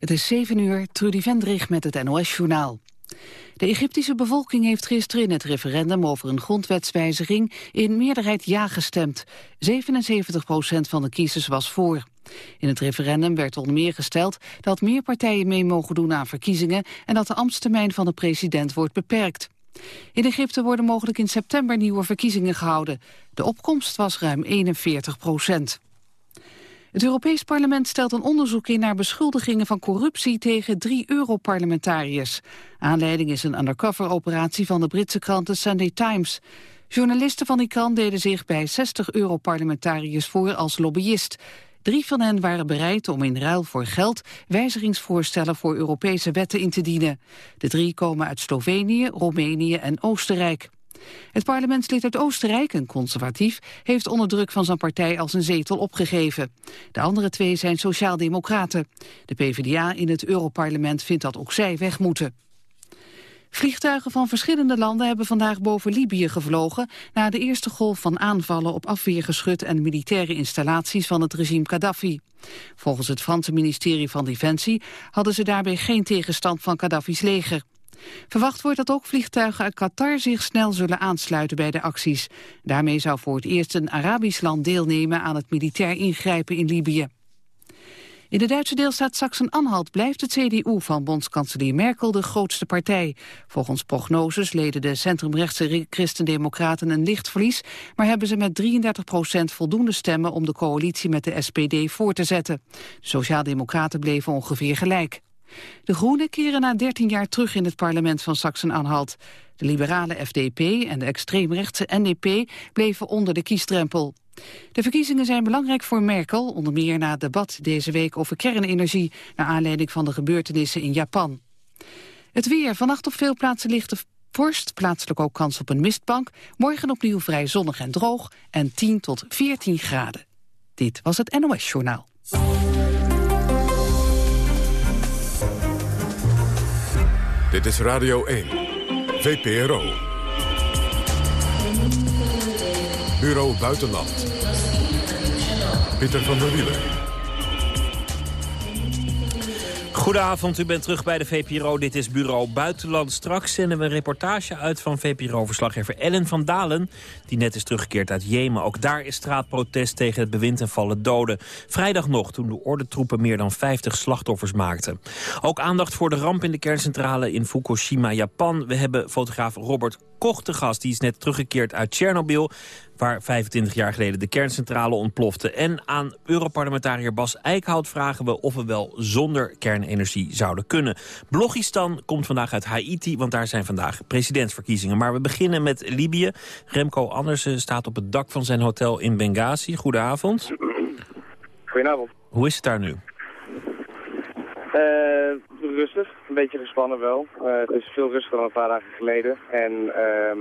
Het is 7 uur, Trudy Vendrig met het NOS-journaal. De Egyptische bevolking heeft gisteren in het referendum over een grondwetswijziging in meerderheid ja gestemd. 77 procent van de kiezers was voor. In het referendum werd onder meer gesteld dat meer partijen mee mogen doen aan verkiezingen en dat de ambtstermijn van de president wordt beperkt. In Egypte worden mogelijk in september nieuwe verkiezingen gehouden. De opkomst was ruim 41 procent. Het Europees Parlement stelt een onderzoek in naar beschuldigingen van corruptie tegen drie Europarlementariërs. Aanleiding is een undercover-operatie van de Britse krant The Sunday Times. Journalisten van die krant deden zich bij 60 Europarlementariërs voor als lobbyist. Drie van hen waren bereid om in ruil voor geld wijzigingsvoorstellen voor Europese wetten in te dienen. De drie komen uit Slovenië, Roemenië en Oostenrijk. Het parlementslid uit Oostenrijk, een conservatief, heeft onder druk van zijn partij als een zetel opgegeven. De andere twee zijn sociaaldemocraten. De PvdA in het Europarlement vindt dat ook zij weg moeten. Vliegtuigen van verschillende landen hebben vandaag boven Libië gevlogen... na de eerste golf van aanvallen op afweergeschut en militaire installaties van het regime Gaddafi. Volgens het Franse ministerie van Defensie hadden ze daarbij geen tegenstand van Gaddafi's leger. Verwacht wordt dat ook vliegtuigen uit Qatar zich snel zullen aansluiten bij de acties. Daarmee zou voor het eerst een Arabisch land deelnemen aan het militair ingrijpen in Libië. In de Duitse deelstaat Sachsen-Anhalt blijft het CDU van bondskanselier Merkel de grootste partij. Volgens prognoses leden de centrumrechtse christendemocraten een licht verlies, maar hebben ze met 33 procent voldoende stemmen om de coalitie met de SPD voor te zetten. De sociaaldemocraten bleven ongeveer gelijk. De Groenen keren na 13 jaar terug in het parlement van Sachsen-Anhalt. De liberale FDP en de extreemrechtse NDP bleven onder de kiesdrempel. De verkiezingen zijn belangrijk voor Merkel, onder meer na het debat deze week over kernenergie, naar aanleiding van de gebeurtenissen in Japan. Het weer. Vannacht op veel plaatsen ligt de vorst, plaatselijk ook kans op een mistbank. Morgen opnieuw vrij zonnig en droog en 10 tot 14 graden. Dit was het NOS Journaal. Dit is Radio 1, VPRO. Bureau Buitenland. Pieter van der Wielen. Goedenavond, u bent terug bij de VPRO. Dit is Bureau Buitenland. Straks zenden we een reportage uit van VPRO-verslaggever Ellen van Dalen... die net is teruggekeerd uit Jemen. Ook daar is straatprotest tegen het bewind en vallen doden. Vrijdag nog, toen de ordentroepen meer dan 50 slachtoffers maakten. Ook aandacht voor de ramp in de kerncentrale in Fukushima, Japan. We hebben fotograaf Robert Koch te gast. Die is net teruggekeerd uit Tsjernobyl waar 25 jaar geleden de kerncentrale ontplofte. En aan Europarlementariër Bas Eickhout vragen we of we wel zonder kernenergie zouden kunnen. Blogistan komt vandaag uit Haiti, want daar zijn vandaag presidentsverkiezingen. Maar we beginnen met Libië. Remco Andersen staat op het dak van zijn hotel in Benghazi. Goedenavond. Goedenavond. Hoe is het daar nu? Uh, rustig, een beetje gespannen wel. Uh, het is veel rustiger dan een paar dagen geleden. En uh,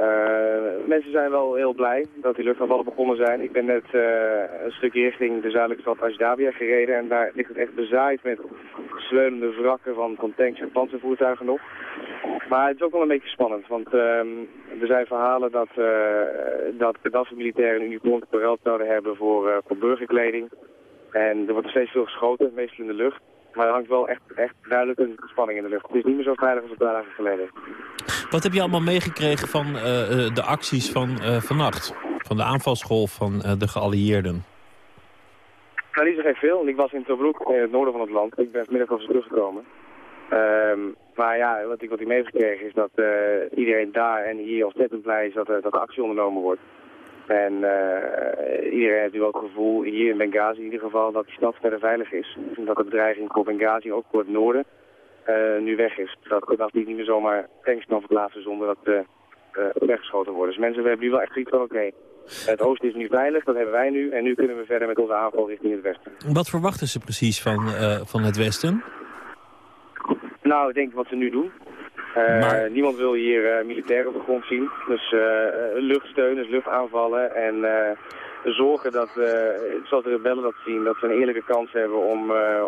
uh, mensen zijn wel heel blij dat die luchtaanvallen begonnen zijn. Ik ben net een stukje richting de zuidelijke stad Ashdabia gereden. En daar ligt het echt bezaaid met sleunende wrakken van, van tanks en panzervoertuigen nog. Maar het is ook wel een beetje spannend, want ehm, er zijn verhalen dat, dat Gaddafi-militairen een uniform paraat zouden hebben voor, voor burgerkleding. En er wordt steeds veel geschoten, meestal in de lucht. Maar er hangt wel echt, echt duidelijk een spanning in de lucht. Het is niet meer zo veilig als een paar dagen geleden. Wat heb je allemaal meegekregen van uh, de acties van uh, vannacht? Van de aanvalsgolf van uh, de geallieerden? Nou, niet zo veel. Ik was in Tobruk, in het noorden van het land. Ik ben vanmiddag over teruggekomen. Um, maar ja, wat ik, wat ik meegekregen is dat iedereen daar en hier ontzettend blij is dat, dat de actie ondernomen wordt. En uh, iedereen heeft nu ook het gevoel, hier in Benghazi in ieder geval, dat die stad verder veilig is. En dat de bedreiging voor Benghazi, ook voor het noorden, uh, nu weg is. Dat Gaddafi niet meer zomaar tanks kan verplaatsen zonder dat uh, weggeschoten worden. Dus mensen hebben nu wel echt zoiets van, oké, het oosten is nu veilig, dat hebben wij nu. En nu kunnen we verder met onze aanval richting het westen. Wat verwachten ze precies van, van het westen? Nou, ik denk wat ze nu doen. Uh, maar... Niemand wil hier uh, militairen op de grond zien. Dus uh, luchtsteun, dus luchtaanvallen en zorgen dat, zoals de rebellen dat zien, dat ze een eerlijke kans hebben om,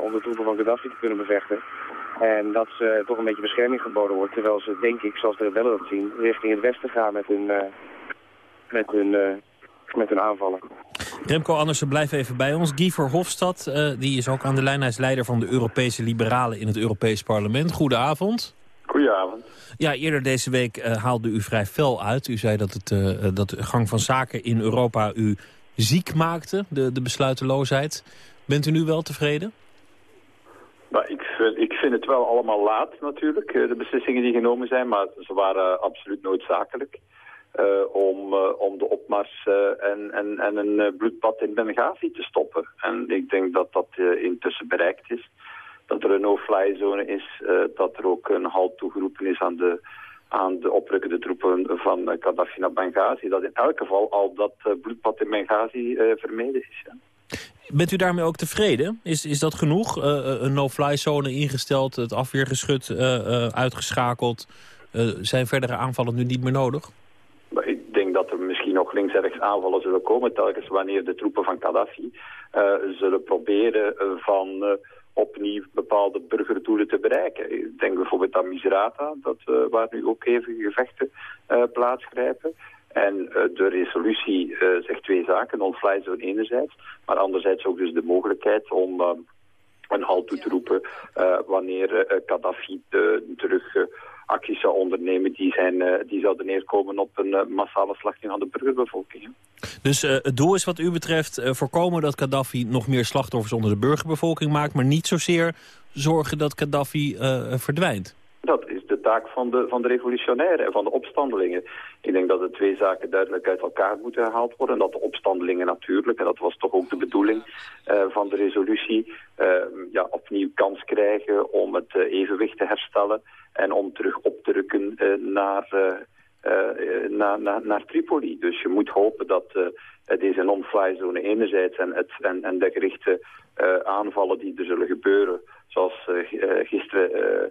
om de troepen van Gaddafi te kunnen bevechten. En dat ze toch een beetje bescherming geboden wordt, terwijl ze, denk ik, zoals de rebellen dat zien, richting het westen gaan met hun, met hun, met hun aanvallen. Remco Andersen, blijf even bij ons. Guy Verhofstadt, uh, die is ook aan de lijn. Hij is leider van de Europese Liberalen in het Europees Parlement. Goedenavond. Goedenavond. Ja, eerder deze week uh, haalde u vrij fel uit. U zei dat, het, uh, dat de gang van zaken in Europa u ziek maakte, de, de besluiteloosheid. Bent u nu wel tevreden? Nou, ik, vind, ik vind het wel allemaal laat natuurlijk, de beslissingen die genomen zijn, maar ze waren absoluut noodzakelijk. Uh, om, uh, om de opmars uh, en, en, en een bloedbad in Benghazi te stoppen. En ik denk dat dat intussen bereikt is. Dat er een no-fly zone is, dat er ook een halt toegeroepen is aan de, aan de oprukkende troepen van Gaddafi naar Benghazi. Dat in elk geval al dat bloedbad in Benghazi vermeden is. Ja. Bent u daarmee ook tevreden? Is, is dat genoeg? een no-fly zone ingesteld, het afweergeschut uitgeschakeld. zijn verdere aanvallen nu niet meer nodig? Ik denk dat er misschien nog links en rechts aanvallen zullen komen... telkens wanneer de troepen van Gaddafi zullen proberen van opnieuw bepaalde burgerdoelen te bereiken. Ik denk bijvoorbeeld aan Misrata, dat, waar nu ook even gevechten plaatsgrijpen. En de resolutie zegt twee zaken, non-fly zone enerzijds... maar anderzijds ook dus de mogelijkheid om een halt toe te roepen... wanneer Gaddafi terug acties zou ondernemen die, zijn, uh, die zouden neerkomen op een uh, massale slachting van de burgerbevolking. Dus uh, het doel is wat u betreft voorkomen dat Gaddafi nog meer slachtoffers onder de burgerbevolking maakt... maar niet zozeer zorgen dat Gaddafi verdwijnt? Dat is de taak van de, van de revolutionairen en van de opstandelingen. Ik denk dat de twee zaken duidelijk uit elkaar moeten gehaald worden. En dat de opstandelingen natuurlijk, en dat was toch ook de bedoeling uh, van de resolutie, uh, ja, opnieuw kans krijgen om het uh, evenwicht te herstellen en om terug op te rukken naar, naar, naar, Tripoli. Dus je moet hopen dat deze non-fly zone enerzijds en, het, en, en de gerichte aanvallen die er zullen gebeuren, zoals gisteren uh,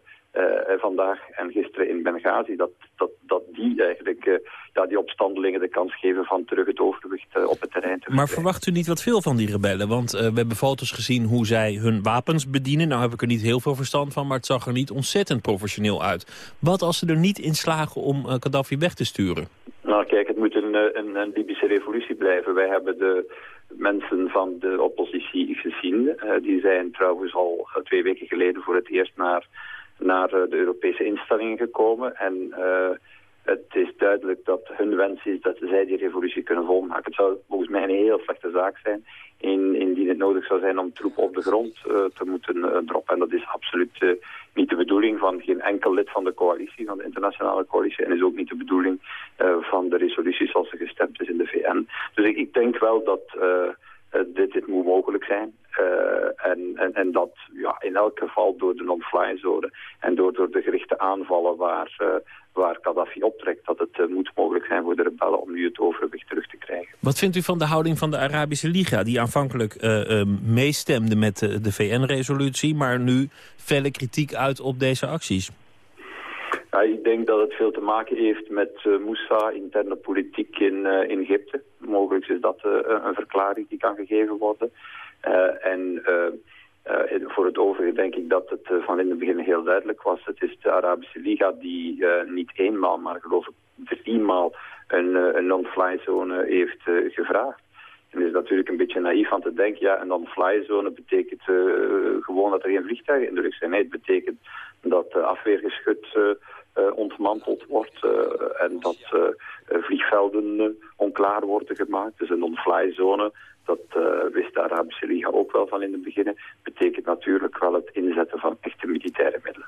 vandaag en gisteren in Benghazi, dat, dat, dat die eigenlijk uh, ja, die opstandelingen de kans geven van terug het overwicht op het terrein te Maar verwacht u niet wat veel van die rebellen? Want we hebben foto's gezien hoe zij hun wapens bedienen. Nou heb ik er niet heel veel verstand van, maar het zag er niet ontzettend professioneel uit. Wat als ze er niet in slagen om Gaddafi weg te sturen? Nou kijk, het moet een, een, een Libische revolutie blijven. Wij hebben de mensen van de oppositie gezien. die zijn trouwens al twee weken geleden voor het eerst naar naar eh, de Europese instellingen gekomen. En uh, het is duidelijk dat hun wens is dat zij die revolutie kunnen volmaken. Het zou volgens mij een heel slechte zaak zijn in, indien het nodig zou zijn om troepen op de grond uh, te moeten droppen. En dat is absoluut niet de bedoeling van geen enkel lid van de coalitie, van de internationale coalitie. En is ook niet de bedoeling van de resolutie zoals ze gestemd is in de VN. Dus ik, ik denk wel dat dit, dit moet mogelijk zijn. Uh, en, en, en, dat ja, in elk geval door de non-fly zone en door, door de gerichte aanvallen waar, uh, waar Gaddafi optrekt, dat het uh, moet mogelijk zijn voor de rebellen om nu het overwicht terug te krijgen. Wat vindt u van de houding van de Arabische Liga, die aanvankelijk meestemde met de, VN-resolutie, maar nu felle kritiek uit op deze acties? Ja, ik denk dat het veel te maken heeft met uh, Moussa, interne politiek in, uh, in Egypte. Mogelijk is dat uh, een verklaring die kan gegeven worden. En voor het overige denk ik dat het van in het begin heel duidelijk was. Het is de Arabische Liga die niet eenmaal, maar geloof ik driemaal een, een non-fly zone heeft gevraagd. En het is natuurlijk een beetje naïef van te denken, ja, een non-fly zone betekent gewoon dat er geen vliegtuigen in de lucht zijn. Nee, het betekent dat afweergeschut uh, ontmanteld wordt en dat vliegvelden onklaar worden gemaakt. Dus een non-fly zone, dat wist de Arabische Liga ook wel van in het begin, betekent natuurlijk wel het inzetten van echte militaire middelen.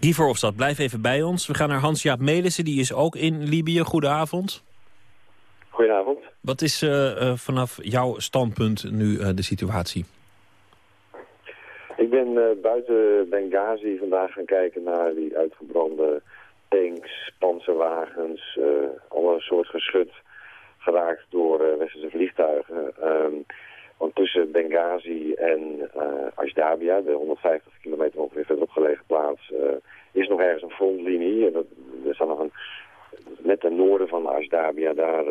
Guy Verhofstadt, blijf even bij ons. We gaan naar Hans-Jaap Melissen, die is ook in Libië. Goedenavond. Goedenavond. Wat is vanaf jouw standpunt nu de situatie? Ik ben buiten Benghazi vandaag gaan kijken naar die uitgebrande tanks, panzerwagens, uh, alle soort geschut geraakt door uh, westerse vliegtuigen. Um, want tussen Benghazi en uh, Ashdabia, de 150 kilometer ongeveer verderop gelegen plaats, is nog ergens een frontlinie. En dat, er staat nog een, net ten noorden van Ashdabia, daar,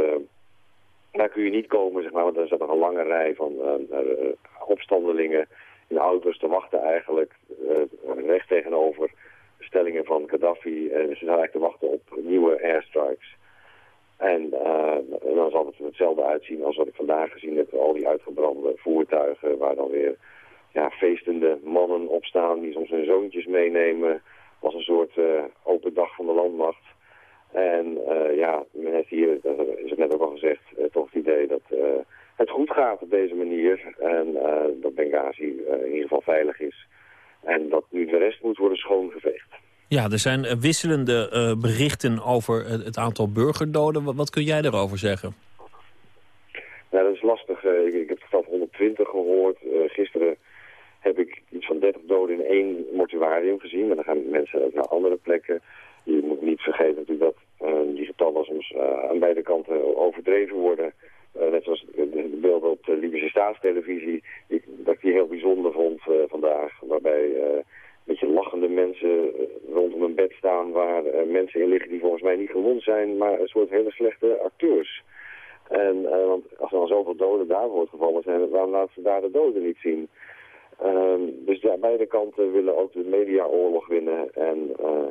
daar kun je niet komen, zeg maar, want er staat nog een lange rij van opstandelingen in auto's te wachten eigenlijk, recht tegenover stellingen van Gaddafi. En ze zijn eigenlijk te wachten op nieuwe airstrikes. En dan zal het er hetzelfde uitzien als wat ik vandaag gezien heb. Al die uitgebrande voertuigen waar dan weer ja, feestende mannen opstaan die soms hun zoontjes meenemen als een soort open dag van de landmacht. En ja, men heeft hier, dat is het net ook al gezegd, toch het idee dat het goed gaat op deze manier. En dat Benghazi in ieder geval veilig is. En dat nu de rest moet worden schoongeveegd. Ja, er zijn eh, wisselende uh, berichten over het aantal burgerdoden. Wat, kun jij daarover zeggen? Nou, dat is lastig. Ik, ik, heb vanaf 120 gehoord. gisteren heb ik iets van 30 doden in één mortuarium gezien. Maar dan gaan mensen ook naar andere plekken. Je moet niet vergeten natuurlijk dat die getallen soms aan beide kanten overdreven worden. net zoals de, beelden op de Libische staatstelevisie, dat ik die heel bijzonder vond vandaag. Waarbij beetje lachende mensen eh, rondom een bed staan waar eh, mensen in liggen die volgens mij niet gewond zijn, maar een soort hele slechte acteurs. En uh, want als er dan zoveel doden daar wordt gevallen zijn, waarom laten ze daar de doden niet zien? Uh, dus ja, beide kanten willen ook de mediaoorlog winnen. En uh,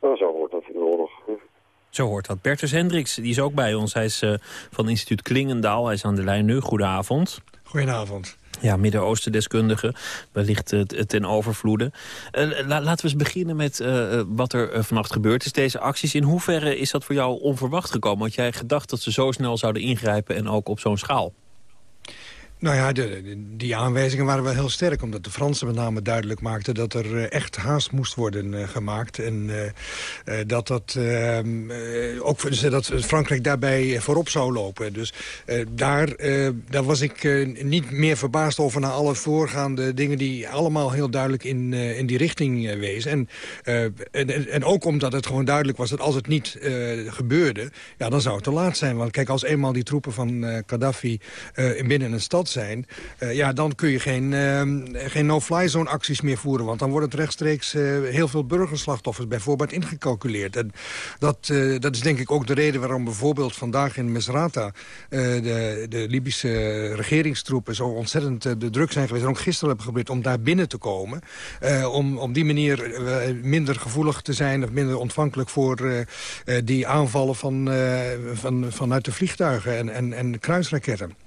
nou, zo hoort dat in de oorlog. Zo hoort dat. Bertus Hendricks, die is ook bij ons. Hij is uh, van instituut Klingendaal. Hij is aan de lijn nu. Goedenavond. Goedenavond. Ja, Midden-Oosten-deskundige, wellicht uh, ten overvloede. Uh, laten we eens beginnen met uh, wat er vannacht gebeurd is. Deze acties, in hoeverre is dat voor jou onverwacht gekomen? Had jij gedacht dat ze zo snel zouden ingrijpen en ook op zo'n schaal? Nou ja, die aanwijzingen waren wel heel sterk. Omdat de Fransen met name duidelijk maakten dat er eh, echt haast moest worden uh, gemaakt. En uh, dat, dat, ehm, ook, dus dat Frankrijk daarbij voorop zou lopen. Dus daar, daar was ik niet meer verbaasd over... na alle voorgaande dingen die allemaal heel duidelijk in, in die richting wezen. En, en, en, ook omdat het gewoon duidelijk was dat als het niet gebeurde... ja, dan zou het te laat zijn. Want kijk, als eenmaal die troepen van Gaddafi binnen een stad zijn... Uh, ja, dan kun je geen, uh, geen no-fly zone acties meer voeren. Want dan wordt het rechtstreeks uh, heel veel burgerslachtoffers bijvoorbeeld ingecalculeerd. En dat, uh, dat is denk ik ook de reden waarom bijvoorbeeld vandaag in Misrata... de, de Libische regeringstroepen zo ontzettend de druk zijn geweest... en ook gisteren hebben geprobeerd om daar binnen te komen. om op die manier minder gevoelig te zijn... of minder ontvankelijk voor die aanvallen van, van, vanuit de vliegtuigen en, en, en kruisraketten.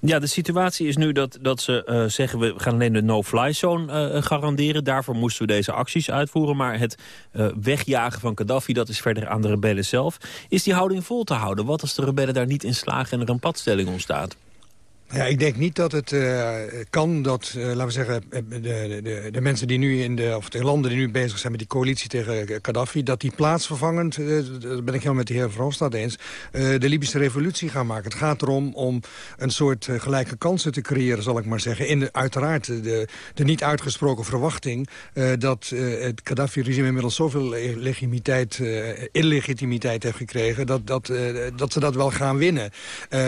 Ja, de situatie is nu dat, dat ze uh, zeggen... we gaan alleen de no-fly zone uh, garanderen. Daarvoor moesten we deze acties uitvoeren. Maar het wegjagen van Gaddafi, dat is verder aan de rebellen zelf. Is die houding vol te houden? Wat als de rebellen daar niet in slagen en er een padstelling ontstaat? Ja, ik denk niet dat het uh, kan dat, uh, laten we zeggen, eh, de, de, de, mensen die nu in de, of de landen die nu bezig zijn met die coalitie tegen Gaddafi, dat die plaatsvervangend, uh, dat ben ik helemaal met de heer Verhofstadt eens, de Libische revolutie gaan maken. Het gaat erom om een soort gelijke kansen te creëren, zal ik maar zeggen. In de, uiteraard de, de niet uitgesproken verwachting dat het Gaddafi-regime inmiddels zoveel legitimiteit, illegitimiteit heeft gekregen, dat, dat, dat ze dat wel gaan winnen.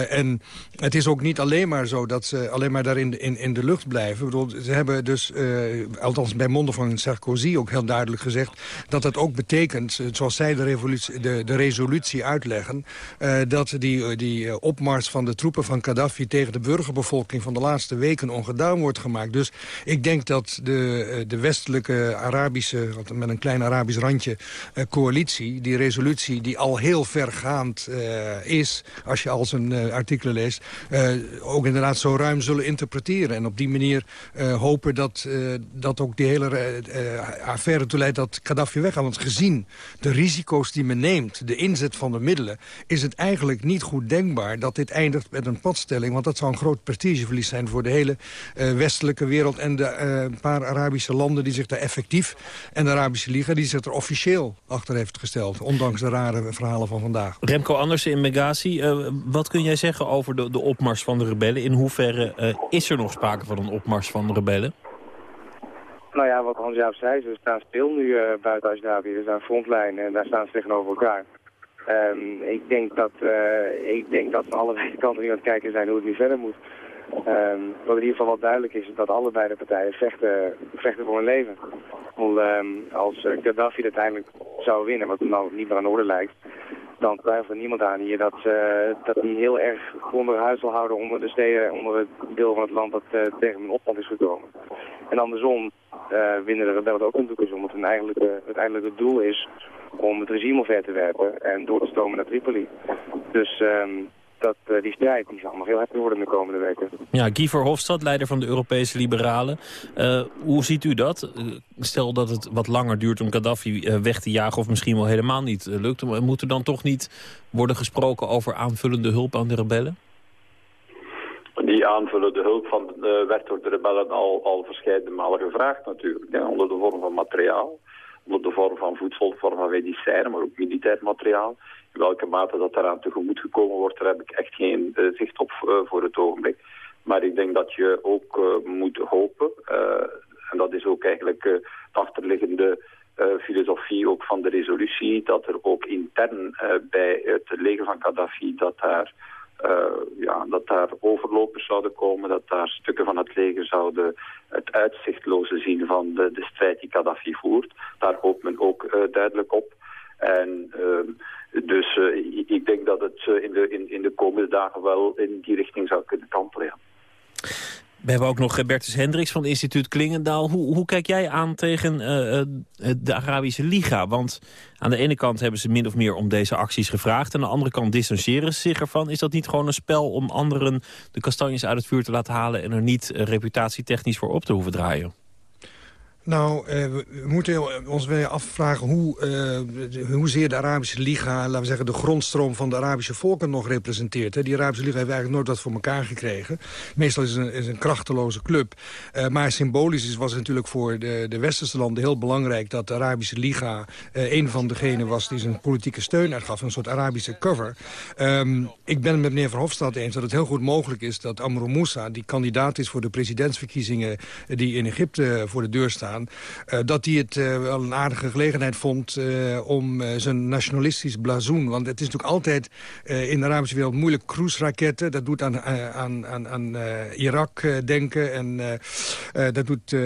en het is ook niet alleen zo dat ze alleen maar daar in, in, de lucht blijven. Ik bedoel, ze hebben dus, uh, althans bij monden van Sarkozy ook heel duidelijk gezegd... dat het ook betekent, eh, zoals zij de, revolutie, de, resolutie uitleggen... Uh, dat die, die opmars van de troepen van Gaddafi tegen de burgerbevolking... van de laatste weken ongedaan wordt gemaakt. Dus ik denk dat de, de westelijke Arabische, met een klein Arabisch randje... coalitie, die resolutie die al heel vergaand is... als je al zijn artikelen leest ook inderdaad zo ruim zullen interpreteren. En op die manier uh, hopen dat, uh, dat ook die hele uh, affaire toeleidt dat Gaddafi weggaat. Want gezien de risico's die men neemt, de inzet van de middelen... is het eigenlijk niet goed denkbaar dat dit eindigt met een padstelling. Want dat zou een groot prestigeverlies zijn voor de hele westelijke wereld... en de paar Arabische landen die zich daar effectief... en de Arabische Liga die zich er officieel achter heeft gesteld. Ondanks de rare verhalen van vandaag. Remco Andersen in Megazi, wat kun jij zeggen over de, de opmars van de rebellen? In hoeverre uh, is er nog sprake van een opmars van rebellen? Nou ja, wat Hans-Jaap zei, ze staan stil nu uh, buiten Asdabi. Er zijn frontlijnen en daar staan ze tegenover elkaar. Um, ik, denk dat, uh, ik denk dat allebei kanten nu aan het kijken zijn hoe het nu verder moet. Um, wat in ieder geval wel duidelijk is, is dat allebei de partijen vechten, vechten voor hun leven. Want, um, als Gaddafi uiteindelijk zou winnen, wat nou niet meer aan de orde lijkt, dan twijfelt er niemand aan hier dat, uh, dat heel erg onder huis zal houden onder de steden, onder het deel van het land dat uh, tegen een opstand is gekomen. En andersom winnen de rebellen ook een toekomst, omdat hun eigenlijk, het eigenlijke doel is om het regime omver te werpen en door te stomen naar Tripoli. Dus ehm, dat, uh, die strijd die zal nog heel heftig worden de komende weken. Ja, Guy Verhofstadt, leider van de Europese Liberalen. Uh, hoe ziet u dat? Uh, stel dat het wat langer duurt om Gaddafi weg te jagen... of misschien wel helemaal niet lukt. Moet er dan toch niet worden gesproken over aanvullende hulp aan de rebellen? Die aanvullende hulp van, werd door de rebellen al, al verscheidene malen gevraagd natuurlijk. Ja, onder de vorm van materiaal, onder de vorm van voedsel, vorm van medicijnen, maar ook militair materiaal. Welke mate dat daaraan tegemoet gekomen wordt, daar heb ik echt geen uh, zicht op uh, voor het ogenblik. Maar ik denk dat je ook uh, moet hopen, en dat is ook eigenlijk de achterliggende filosofie ook van de resolutie, dat er ook intern bij het leger van Gaddafi, dat daar, ja, dat daar overlopers zouden komen, dat daar stukken van het leger zouden het uitzichtloze zien van de, de strijd die Gaddafi voert. Daar hoopt men ook duidelijk op. En uh, dus uh, ik denk dat het uh, in, de, in, in de komende dagen wel in die richting zou kunnen kantelen. We hebben ook nog Bertus Hendricks van instituut Klingendaal. Hoe, hoe kijk jij aan tegen de Arabische Liga? Want aan de ene kant hebben ze min of meer om deze acties gevraagd... en aan de andere kant distancieren ze zich ervan. Is dat niet gewoon een spel om anderen de kastanjes uit het vuur te laten halen... en er niet reputatietechnisch voor op te hoeven draaien? Nou, uh, we moeten ons weer afvragen hoe, uh, hoezeer de Arabische Liga... laten we zeggen, de grondstroom van de Arabische volken nog representeert. Die Arabische Liga heeft eigenlijk nooit wat voor elkaar gekregen. Meestal is het een, is een krachteloze club. Uh, maar symbolisch is, was het natuurlijk voor de, de westerse landen heel belangrijk... dat de Arabische Liga een van degenen was die zijn politieke steun uitgaf. Een soort Arabische cover. Um, ik ben het met meneer Verhofstadt eens dat het heel goed mogelijk is... dat Amro Moussa, die kandidaat is voor de presidentsverkiezingen... die in Egypte voor de deur staan uh, dat hij het uh, wel een aardige gelegenheid vond uh, om zijn nationalistisch blazoen... want het is natuurlijk altijd in de Arabische wereld moeilijk cruise-raketten. Dat doet aan, aan, aan, aan Irak denken en dat doet,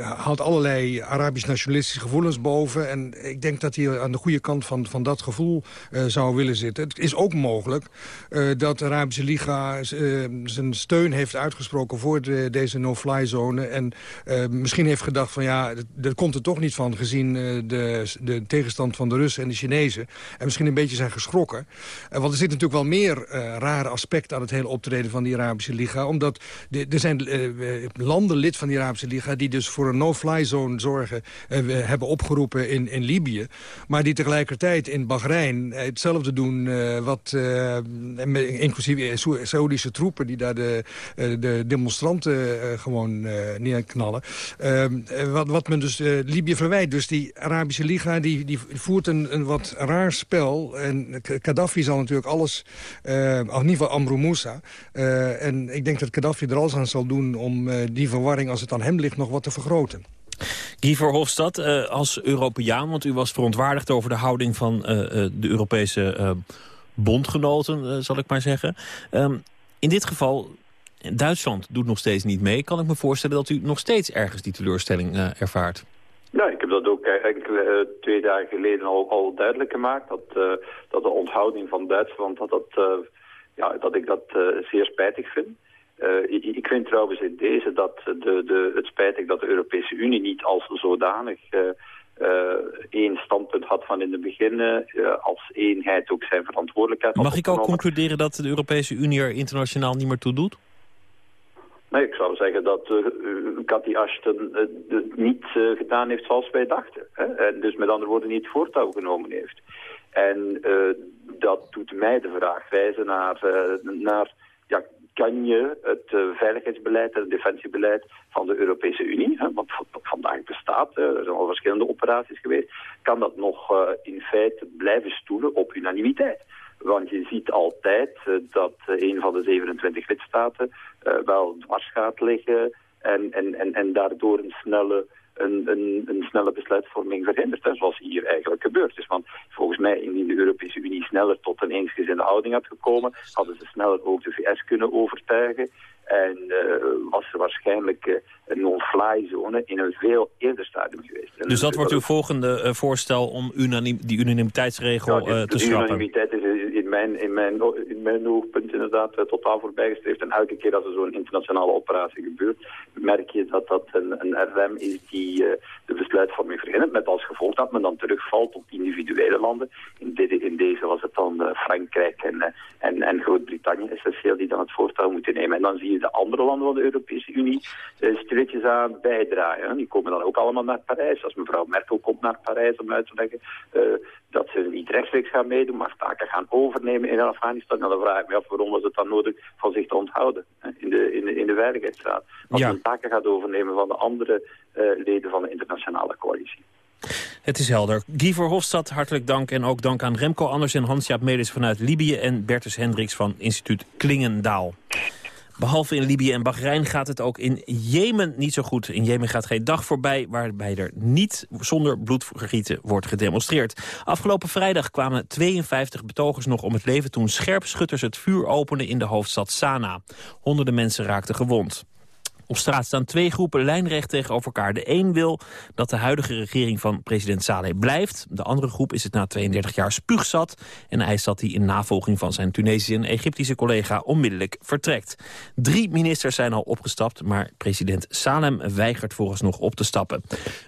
haalt allerlei Arabisch-nationalistische gevoelens boven. En ik denk dat hij aan de goede kant van, van dat gevoel zou willen zitten. Het is ook mogelijk dat de Arabische Liga zijn steun heeft uitgesproken... voor de, deze no-fly-zone en misschien heeft gedacht van ja, dat komt er toch niet van... gezien uh, de, de tegenstand van de Russen en de Chinezen. En misschien een beetje zijn geschrokken. Uh, want er zit natuurlijk wel meer uh, rare aspecten aan het hele optreden van die Arabische Liga. Omdat er zijn landen lid van die Arabische Liga... die dus voor een no-fly zone zorgen hebben opgeroepen in, in Libië. Maar die tegelijkertijd in Bahrein hetzelfde doen... wat inclusief Saoedische troepen die daar de, de demonstranten gewoon neerknallen... Ehm, eh, wat, wat men dus uh, Libië verwijt. Dus die Arabische Liga die, die voert een, een wat raar spel. En Gaddafi zal natuurlijk alles, uh, in ieder Amrou Moussa. Uh, en ik denk dat Gaddafi er alles aan zal doen om die verwarring, als het aan hem ligt, nog wat te vergroten. Guy Verhofstadt, als Europeaan, want u was verontwaardigd over de houding van de Europese bondgenoten, zal ik maar zeggen. Um, in dit geval Duitsland doet nog steeds niet mee. Kan ik me voorstellen dat u nog steeds ergens die teleurstelling uh, ervaart? Ja, ik heb dat ook enkele uh, twee dagen geleden al, al duidelijk gemaakt. Dat, uh, dat de onthouding van Duitsland, dat, dat, ja, dat ik dat zeer spijtig vind. Ik, ik, vind trouwens in deze dat de, de, het spijtig dat de Europese Unie niet als zodanig één standpunt had van in het begin als eenheid ook zijn verantwoordelijkheid Mag ik al concluderen dat de Europese Unie er internationaal niet meer toe doet? Nee, ik zou zeggen dat uh, Cathy Ashton het niet uh, gedaan heeft zoals wij dachten. Hè? En dus met andere woorden niet voortouw genomen heeft. En dat doet mij de vraag wijzen naar, naar ja, kan je het veiligheidsbeleid en het defensiebeleid van de Europese Unie, hè, wat vandaag bestaat, er zijn al verschillende operaties geweest, kan dat nog in feite blijven stoelen op unanimiteit? Want je ziet altijd dat een van de 27 lidstaten wel dwars gaat liggen en, en, en, en daardoor een snelle, een, een, een snelle besluitvorming verhindert. Hè, zoals hier eigenlijk gebeurd is. Want volgens mij, indien de Europese Unie sneller tot een eensgezinde houding had gekomen, hadden ze sneller ook de VS kunnen overtuigen. En uh, was er waarschijnlijk uh, een no-fly zone in een veel eerder stadium geweest. dus dat wordt uw volgende voorstel om die unanimiteitsregel ja, te schrappen? unanimiteit is mijn, in mijn, in mijn oogpunt inderdaad totaal voorbijgestreefd. En elke keer als er zo'n internationale operatie gebeurt, merk je dat dat een, een rem is die de besluitvorming verhindert. Met als gevolg dat men dan terugvalt op individuele landen. In, in deze was het dan Frankrijk en, en, en Groot-Brittannië essentieel die dan het voortouw moeten nemen. En dan zie je de andere landen van de Europese Unie stilletjes aan bijdragen. Die komen dan ook allemaal naar Parijs. Als mevrouw Merkel komt naar Parijs om uit te leggen dat ze niet rechtstreeks gaan meedoen, maar taken gaan overnemen in Afghanistan. Nou, dan vraag ik me af waarom was het dan nodig van zich te onthouden in de, in de, in de Veiligheidsraad. Als ja. men taken gaat overnemen van de andere uh, leden van de internationale coalitie. Het is helder. Guy Verhofstadt, hartelijk dank. En ook dank aan Remco Anders en Hans-Jaap Medes vanuit Libië... en Bertus Hendricks van instituut Klingendaal. Behalve in Libië en Bahrein gaat het ook in Jemen niet zo goed. In Jemen gaat geen dag voorbij waarbij er niet zonder bloedvergieten wordt gedemonstreerd. Afgelopen vrijdag kwamen 52 betogers nog om het leven... toen scherpschutters het vuur openden in de hoofdstad Sanaa. Honderden mensen raakten gewond. Op straat staan twee groepen lijnrecht tegenover elkaar. De een wil dat de huidige regering van president Saleh blijft. De andere groep is het na 32 jaar spuugzat... en eist dat hij in navolging van zijn Tunesische en Egyptische collega... onmiddellijk vertrekt. Drie ministers zijn al opgestapt... maar president Salem weigert vooralsnog op te stappen.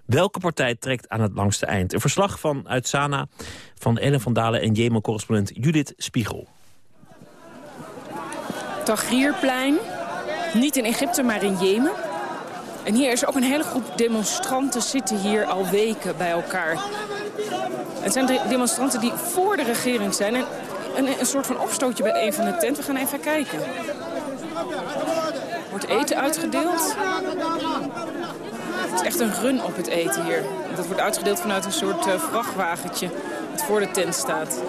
Welke partij trekt aan het langste eind? Een verslag van uit Sana van Ellen van Dalen en Jemen-correspondent Judith Spiegel. Tagrierplein, niet in Egypte, maar in Jemen. En hier is ook een hele groep demonstranten zitten hier al weken bij elkaar. Het zijn demonstranten die voor de regering zijn. En een, een soort van opstootje bij een van de tenten. We gaan even kijken. Wordt eten uitgedeeld? Het is echt een run op het eten hier. Dat wordt uitgedeeld vanuit een soort uh, vrachtwagentje dat voor de tent staat.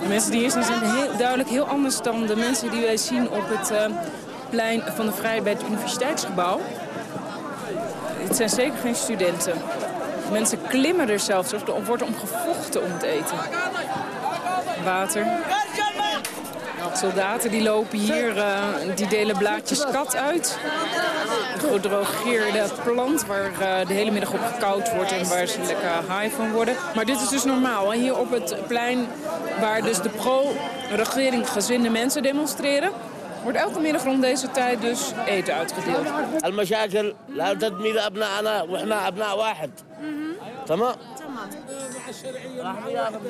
De mensen die hier zijn, zijn heel, duidelijk heel anders dan de mensen die wij zien op het uh, plein van de Vrijheid bij het universiteitsgebouw. Het zijn zeker geen studenten. Mensen klimmen er zelfs, of er wordt om gevochten om het eten. Water. Soldaten die lopen hier, uh, die delen blaadjes kat uit. Een gedrogeerde plant waar uh, de hele middag op gekoud wordt en waar ze lekker high van worden. Maar dit is dus normaal. Hier op het plein waar dus de pro-regering gezinde mensen demonstreren wordt elke middag rond deze tijd dus eten uitgedeeld.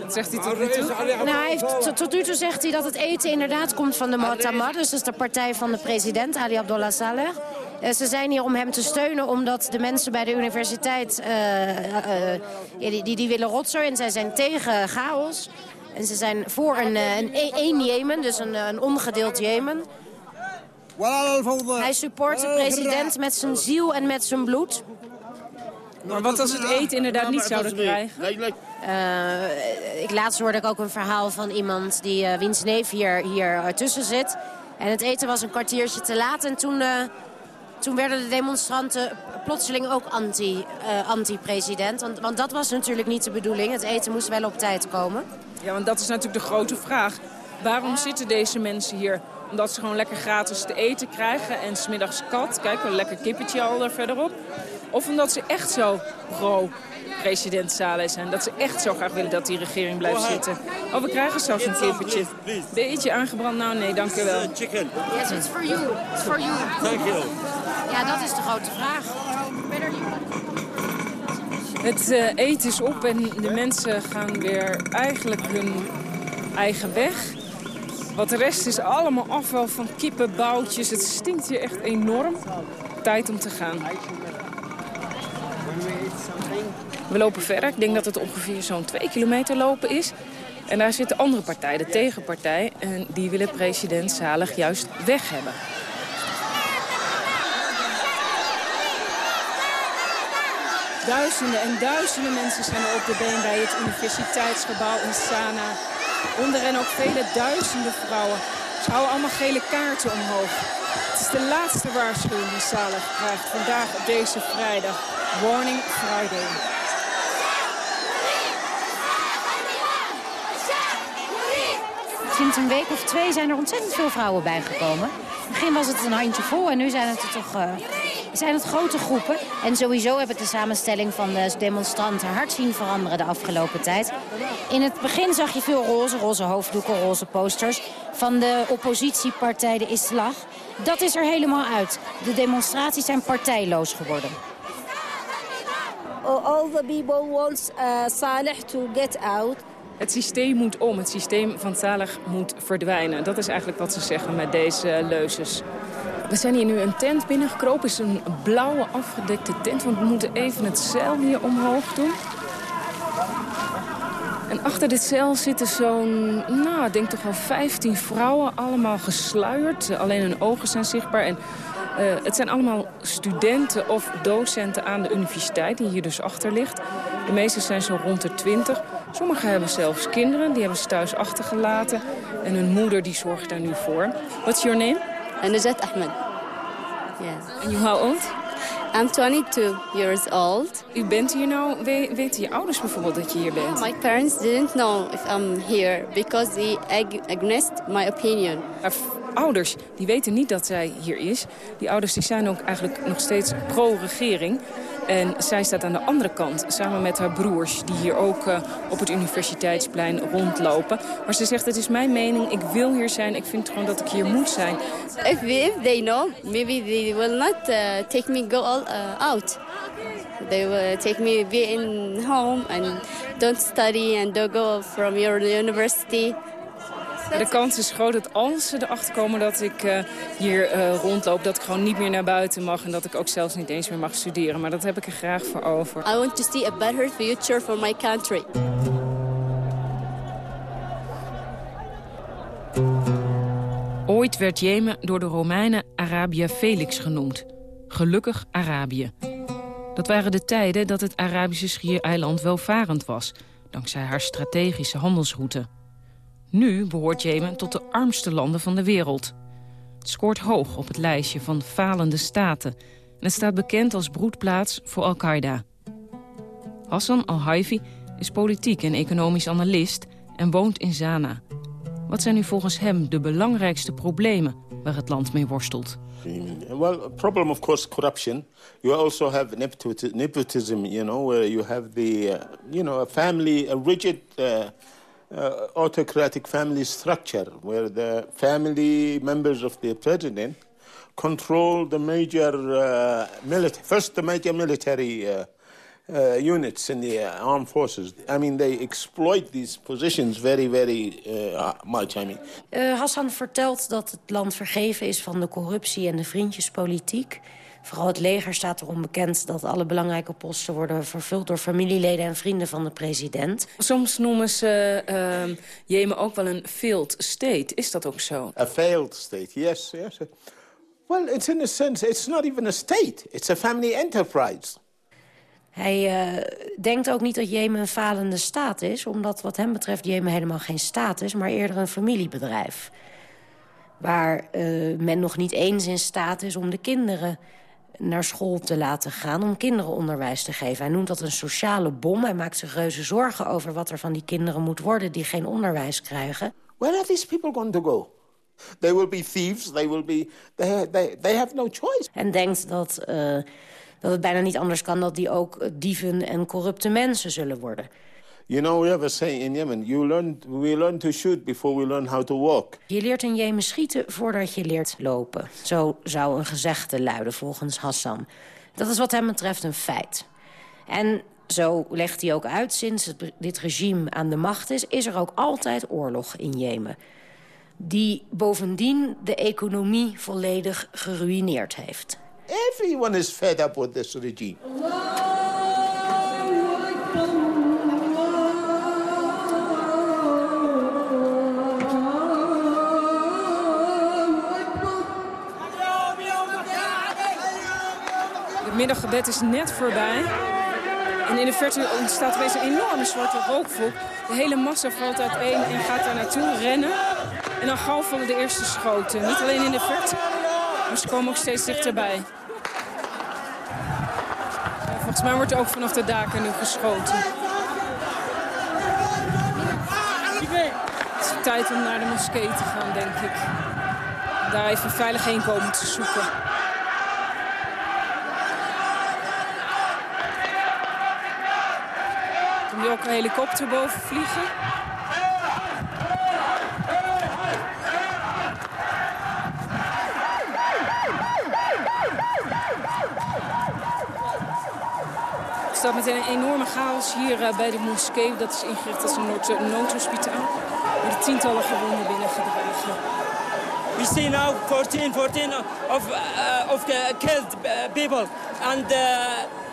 Wat zegt hij tot nu toe? Nou, hij heeft, tot nu toe zegt hij dat het eten inderdaad komt van de Mu'tamar. Dus dat is de partij van de president, Ali Abdullah Saleh. Uh, ze zijn hier om hem te steunen omdat de mensen bij de universiteit... Uh, uh, die, die, die willen rotzooi en zij zijn tegen chaos. En ze zijn voor een, een, een Jemen, dus een, een ongedeeld Jemen. Hij support de president met zijn ziel en met zijn bloed. Maar wat als het eten inderdaad niet zouden krijgen? Uh, ik laatst hoorde ik ook een verhaal van iemand die uh, wiens neef hier, hier tussen zit. En het eten was een kwartiertje te laat en toen, uh, toen werden de demonstranten plotseling ook anti-president. Anti want, want dat was natuurlijk niet de bedoeling. Het eten moest wel op tijd komen. Ja, want dat is natuurlijk de grote vraag. Waarom zitten deze mensen hier? Omdat ze gewoon lekker gratis te eten krijgen en smiddags kat. Kijk, een lekker kippetje al daar verderop. Of omdat ze echt zo pro-president Saleh zijn. Dat ze echt zo graag willen dat die regering blijft zitten. Oh, we krijgen zelfs een kippetje. Beetje aangebrand? Nou, nee, dank u wel. Yes, it's for you. It's for you. Thank you. Ja, dat is de grote vraag. Het uh, eten is op en de mensen gaan weer eigenlijk hun eigen weg. Wat de rest is allemaal afval van kippenboutjes. Het stinkt hier echt enorm. Tijd om te gaan. We lopen verder. Ik denk dat het ongeveer zo'n twee kilometer lopen is. En daar zit de andere partij, de tegenpartij. En die willen president Zalig juist weg hebben. Duizenden en duizenden mensen zijn er op de been bij het universiteitsgebouw in Sana. Onder hen ook vele duizenden vrouwen. Ze houden allemaal gele kaarten omhoog. Het is de laatste waarschuwing die Saleh krijgt vandaag op deze vrijdag. Warning Friday. Sinds een week of twee zijn er ontzettend veel vrouwen bijgekomen. In het begin was het een handje vol en nu zijn het er toch uh, zijn het grote groepen. En sowieso heb ik de samenstelling van de demonstranten hard zien veranderen de afgelopen tijd. In het begin zag je veel roze, roze hoofddoeken, roze posters van de oppositiepartij de Islah. Dat is er helemaal uit. De demonstraties zijn partijloos geworden. All the people want uh, Saleh to get out. Het systeem moet om. Het systeem van Saleh moet verdwijnen. Dat is eigenlijk wat ze zeggen met deze leuzes. We zijn hier nu een tent binnengekropen. Het is een blauwe afgedekte tent. Want we moeten even het zeil hier omhoog doen. En achter dit cel zitten zo'n, nou, ik denk toch wel 15 vrouwen. Allemaal gesluierd. Alleen hun ogen zijn zichtbaar. En uh, het zijn allemaal studenten of docenten aan de universiteit die hier dus achter ligt. De meeste zijn zo rond de 20. Sommigen hebben zelfs kinderen, die hebben ze thuis achtergelaten. En hun moeder die zorgt daar nu voor. What's your name? Najat Ahmed. Yes. And you how old? I'm 22 years old. U bent hier nou, we, weten je ouders bijvoorbeeld dat je hier bent? My parents didn't know if I'm here because they against my opinion. Haar ouders die weten niet dat zij hier is. Die ouders die zijn ook eigenlijk nog steeds pro-regering. En zij staat aan de andere kant, samen met haar broers... die hier ook uh, op het universiteitsplein rondlopen. Maar ze zegt, het is mijn mening, ik wil hier zijn. Ik vind gewoon dat ik hier moet zijn. If, if they know, maybe they will not uh, take me go all, uh, out. They will take me be in home and don't study and don't go from your university. De kans is groot dat als ze erachter komen dat ik uh, hier uh, rondloop... dat ik gewoon niet meer naar buiten mag en dat ik ook zelfs niet eens meer mag studeren. Maar dat heb ik er graag voor over. I want to see a better future for my country. Ooit werd Jemen door de Romeinen Arabia Felix genoemd. Gelukkig Arabië. Dat waren de tijden dat het Arabische schiereiland welvarend was... dankzij haar strategische handelsroute. Nu behoort Jemen tot de armste landen van de wereld. Het scoort hoog op het lijstje van falende staten... en het staat bekend als broedplaats voor Al-Qaeda. Hassan Al-Haifi is politiek en economisch analist en woont in Zana. Wat zijn nu volgens hem de belangrijkste problemen waar het land mee worstelt? Well, problem of course corruption. You also have nepotism, you know, where you have the, uh, you know, a family, a rigid uh, uh, autocratic family structure where the family members of the president control the major uh, military, first the major military uh, uh, units in the uh, armed forces. I mean, they exploit these positions very, very uh, much. I mean. Hassan vertelt dat het land vergeven is van de corruptie en de vriendjespolitiek. Vooral het leger staat erom bekend dat alle belangrijke posten worden vervuld door familieleden en vrienden van de president. Soms noemen ze uh, Jemen ook wel een failed state. Is dat ook zo? A failed state, yes, yes. Well, it's in a sense, it's not even a state. It's a family enterprise. Hij uh, denkt ook niet dat Jemen een falende staat is... omdat wat hem betreft Jemen helemaal geen staat is... maar eerder een familiebedrijf. Waar uh, men nog niet eens in staat is om de kinderen naar school te laten gaan... om kinderen onderwijs te geven. Hij noemt dat een sociale bom. Hij maakt zich reuze zorgen over wat er van die kinderen moet worden... die geen onderwijs krijgen. Where are these people going to go? They will be thieves, they will be... They, they, they have no choice. En denkt dat, uh, dat het bijna niet anders kan... dat die ook dieven en corrupte mensen zullen worden. You know, we have a saying in Yemen, you learn, we learn to shoot before we learn how to walk. Je leert in Jemen schieten voordat je leert lopen. Zo zou een gezegde luiden volgens Hassan. Dat is wat hem betreft een feit. En zo legt hij ook uit, sinds het, dit regime aan de macht is... is er ook altijd oorlog in Jemen. Die bovendien de economie volledig geruïneerd heeft. Everyone is fed up with this regime. Middaggebed is net voorbij. En in de verte ontstaat opeens een enorme zwarte rookvlok. De hele massa valt uiteen en gaat daar naartoe rennen. En dan gauw vallen de eerste schoten. Niet alleen in de verte, maar ze komen ook steeds dichterbij. Volgens mij wordt er ook vanaf de daken nu geschoten. Het is tijd om naar de moskee te gaan, denk ik. Daar even veilig heen komen te zoeken. Nu ook een helikopter boven vliegen. Er staat meteen een enorme chaos hier uh, bij de moskee. Dat is ingericht als een uh, noodhospitaal. Met tientallen gewonden binnengedragen. We see now 14, 14 of, uh, of killed people. And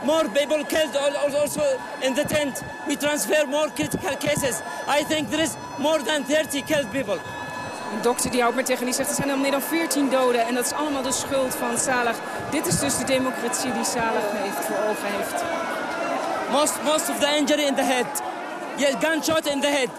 more people killed also in the tent. We transfer more critical cases. I think there is more than 30 killed people. Een dokter die houdt me tegen die zegt er zijn al meer dan 14 doden. En dat is allemaal de schuld van Salah. Dit is dus de democratie die Salah heeft, voor ogen heeft. Most, most of the injury in the head. Yes, gunshot in the head.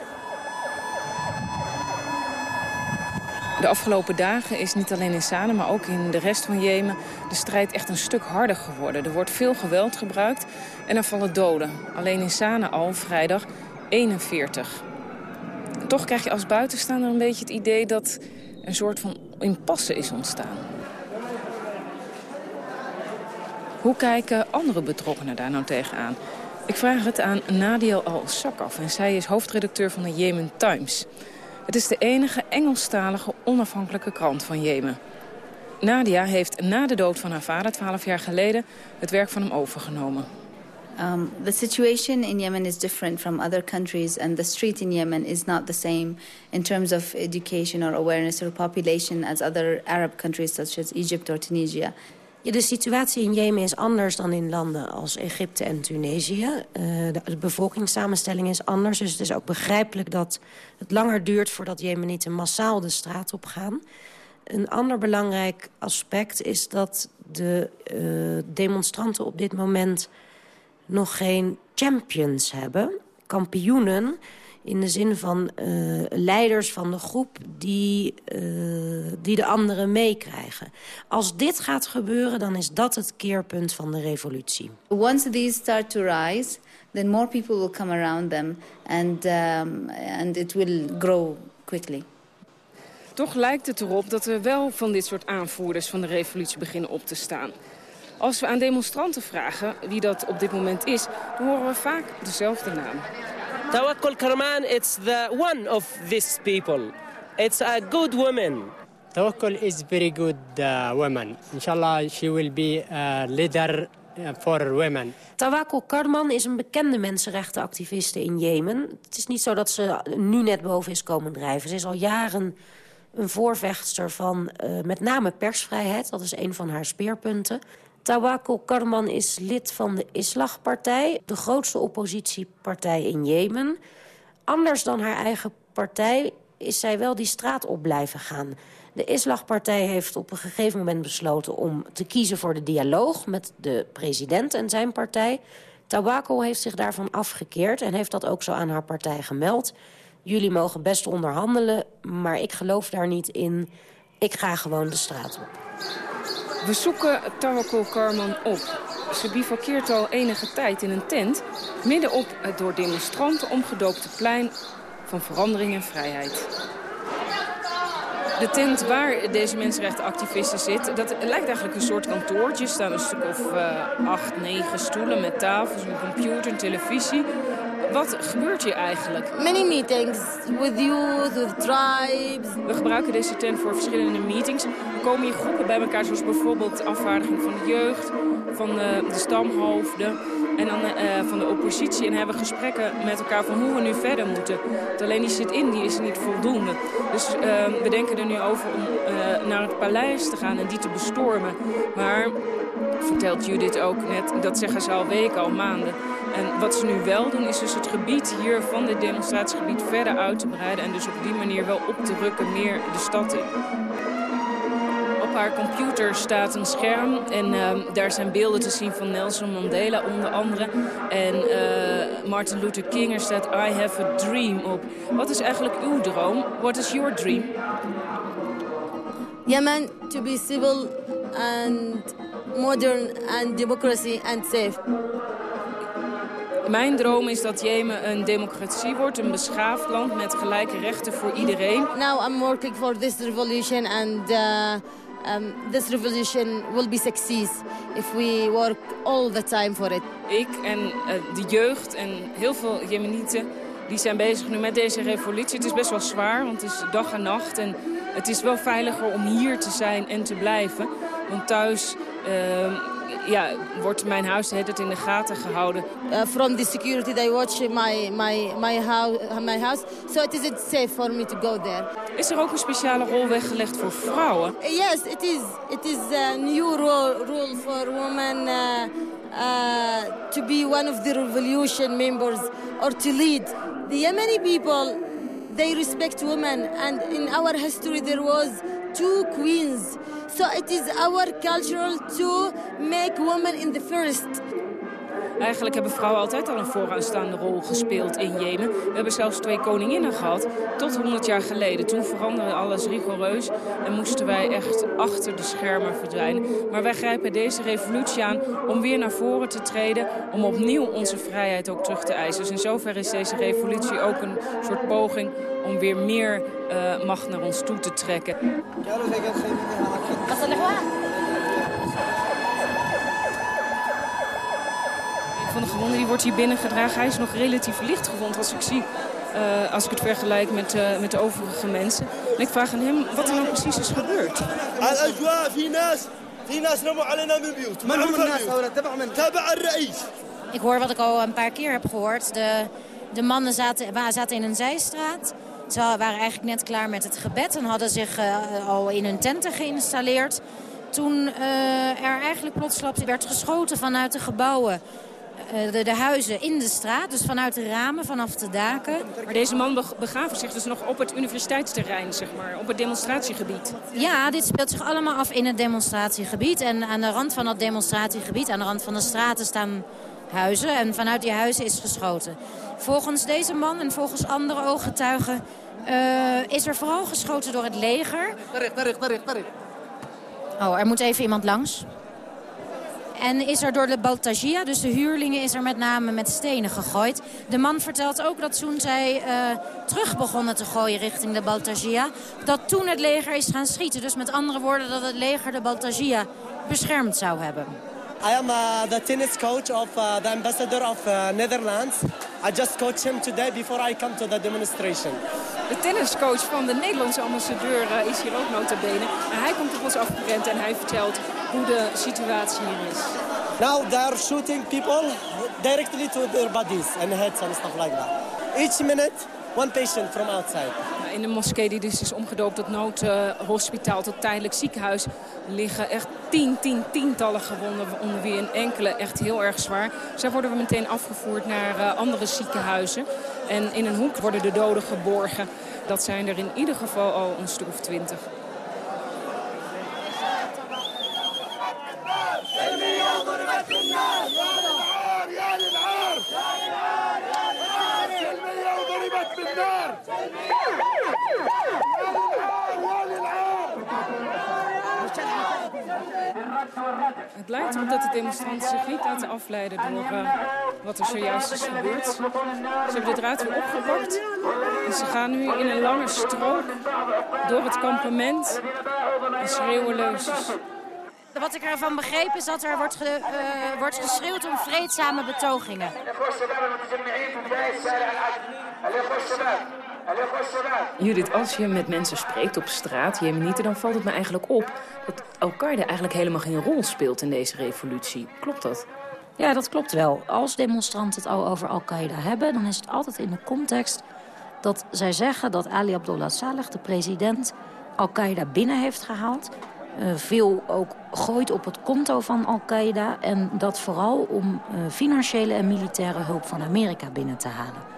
De afgelopen dagen is niet alleen in Sanaa, maar ook in de rest van Jemen... de strijd echt een stuk harder geworden. Er wordt veel geweld gebruikt en er vallen doden. Alleen in Sanaa al vrijdag 41. Toch krijg je als buitenstaander een beetje het idee dat een soort van impasse is ontstaan. Hoe kijken andere betrokkenen daar nou tegenaan? Ik vraag het aan Nadia Al-Sakaf en zij is hoofdredacteur van de Yemen Times. Het is de enige Engelstalige onafhankelijke krant van Jemen. Nadia heeft na de dood van haar vader, 12 jaar geleden, het werk van hem overgenomen. Um, the situation in Yemen is different from other countries, and the street in Yemen is not the same in terms of education or awareness or population as other Arab countries such as Egypt or Tunisia. Ja, de situatie in Jemen is anders dan in landen als Egypte en Tunesië. Uh, de, bevolkingssamenstelling is anders, dus het is ook begrijpelijk dat het langer duurt voordat Jemenieten massaal de straat op gaan. Een ander belangrijk aspect is dat de uh, demonstranten op dit moment nog geen champions hebben. Kampioenen in de zin van uh, leiders van de groep die, uh, die de anderen meekrijgen. Als dit gaat gebeuren, dan is dat het keerpunt van de revolutie. Once these start to rise, then more people will come around them and, um, and it will grow quickly. Toch lijkt het erop dat er wel van dit soort aanvoerders van de revolutie beginnen op te staan. Als we aan demonstranten vragen wie dat op dit moment is, dan horen we vaak dezelfde naam. Tawakkul Karman, it's the one of these people. It's a good woman. Tawakkul is very good uh, woman. Inshallah, she will be a leader uh, for women. Tawakkul Karman is een bekende mensenrechtenactiviste in Jemen. Het is niet zo dat ze nu net boven is komen drijven. Ze is al jaren een voorvechter van uh, met name persvrijheid. Dat is een van haar speerpunten. Tawakkul Karman is lid van de Islagpartij, de grootste oppositiepartij in Jemen. Anders dan haar eigen partij is zij wel die straat op blijven gaan. De Islagpartij heeft op een gegeven moment besloten om te kiezen voor de dialoog met de president en zijn partij. Tawakkul heeft zich daarvan afgekeerd en heeft dat ook zo aan haar partij gemeld. Jullie mogen best onderhandelen, maar ik geloof daar niet in. Ik ga gewoon de straat op. We zoeken Tawakkul Karman op. Ze bivakkeert al enige tijd in een tent... midden op het door demonstranten omgedoopte plein van verandering en vrijheid. De tent waar deze mensenrechtenactivisten zit, dat lijkt eigenlijk een soort kantoortje. Er staan een stuk of uh, acht, negen stoelen met tafels, een computer, een televisie. Wat gebeurt hier eigenlijk? Many meetings with youth, with tribes. We gebruiken deze tent voor verschillende meetings. Er komen hier groepen bij elkaar, zoals bijvoorbeeld de afvaardiging van de jeugd, van de, de stamhoofden en dan uh, van de oppositie. En hebben gesprekken met elkaar van hoe we nu verder moeten. Want alleen die zit-in, die is niet voldoende. Dus uh, we denken er nu over om uh, naar het paleis te gaan en die te bestormen. Maar vertelt Judith ook net, dat zeggen ze al weken, al maanden. En wat ze nu wel doen, is dus het gebied hier van dit demonstratiegebied verder uit te breiden. En dus op die manier wel op te rukken meer de stad in. Haar computer staat een scherm en uh, daar zijn beelden te zien van Nelson Mandela onder andere. En uh, Martin Luther King, er staat I have a dream op. Wat is eigenlijk uw droom? What is your dream? Yemen to be civil and modern and democracy and safe. Mijn droom is dat Jemen een democratie wordt, een beschaafd land met gelijke rechten voor iedereen. Now I'm working for this revolution and uh, um, this revolution will be success if we work all the time for it. Ik en uh, de jeugd en heel veel Jemenieten die zijn bezig nu met deze revolutie. Het is best wel zwaar, want het is dag en nacht. En het is wel veiliger om hier te zijn en te blijven. Want thuis uh, ja, wordt mijn huis het in de gaten gehouden. Uh, from the security they watch my, my, my, house, my house. So it isn't safe for me to go there. Is er ook een speciale rol weggelegd voor vrouwen? Yes, it is. It is a new role, role for women uh, uh, to be one of the revolution members or to lead. The Yemeni people, they respect women. And in our history there was two queens. So it is our cultural to make women in the first. Eigenlijk hebben vrouwen altijd al een vooraanstaande rol gespeeld in Jemen. We hebben zelfs twee koninginnen gehad, tot 100 jaar geleden. Toen veranderde alles rigoureus en moesten wij echt achter de schermen verdwijnen. Maar wij grijpen deze revolutie aan om weer naar voren te treden... om opnieuw onze vrijheid ook terug te eisen. Dus in zoverre is deze revolutie ook een soort poging om weer meer uh, macht naar ons toe te trekken. Die wordt hier binnengedragen. Hij is nog relatief licht gewond als ik zie. Uh, als ik het vergelijk met, uh, met de overige mensen. En ik vraag aan hem wat er nou precies is gebeurd. Ik hoor wat ik al een paar keer heb gehoord. De, de mannen zaten, zaten in een zijstraat. Ze waren eigenlijk net klaar met het gebed en hadden zich uh, al in hun tenten geïnstalleerd. Toen er eigenlijk plotsklaps werd geschoten vanuit de gebouwen. Uh, de, de, huizen in de straat, dus vanuit de ramen, vanaf de daken. Maar deze man begaven zich dus nog op het universiteitsterrein, zeg maar, op het demonstratiegebied. Ja, dit speelt zich allemaal af in het demonstratiegebied. En aan de rand van dat demonstratiegebied, aan de rand van de straten staan huizen. En vanuit die huizen is geschoten. Volgens deze man en volgens andere ooggetuigen uh, is er vooral geschoten door het leger. Oh, er moet even iemand langs. En is er door de Baltagia, dus de huurlingen, is er met name met stenen gegooid. De man vertelt ook dat toen zij uh, terug begonnen te gooien richting de Baltagia... dat toen het leger is gaan schieten. Dus met andere woorden dat het leger de Baltagia beschermd zou hebben. I am uh, the tennis coach of uh, the ambassador of uh, Netherlands. I just coached him today before I come to the demonstration. De tenniscoach van de Nederlandse ambassadeur is hier ook nota bene. En hij komt op ons afgerend en hij vertelt hoe de situatie hier is. Now they are shooting people directly to their bodies and heads and stuff like that. Each minute, one patient from outside. In de moskee die dus is omgedoopt tot noodhospitaal, tot tijdelijk ziekenhuis... liggen echt tien, tien, tientallen gewonden, onder wie een enkele echt heel erg zwaar. Zij worden we meteen afgevoerd naar uh, andere ziekenhuizen. En in een hoek worden de doden geborgen. Dat zijn er in ieder geval al een stuk of twintig. Het lijkt erop dat de demonstranten zich niet laten afleiden door uh, wat er zojuist is gebeurd. Ze hebben de draad weer opgepakt en ze gaan nu in een lange strook door het kampement en schreeuwen leuzes. Wat ik ervan begreep is dat er wordt, ge, uh, wordt geschreeuwd om vreedzame betogingen. Judith, als je met mensen spreekt op straat, Jemenieten, dan valt het me eigenlijk op dat Al-Qaeda eigenlijk helemaal geen rol speelt in deze revolutie. Klopt dat? Ja, dat klopt wel. Als demonstranten het al over Al-Qaeda hebben, dan is het altijd in de context dat zij zeggen dat Ali Abdullah Saleh, de president, Al-Qaeda binnen heeft gehaald. Uh, veel ook gooit op het konto van Al-Qaeda. En dat vooral om uh, financiële en militaire hulp van Amerika binnen te halen.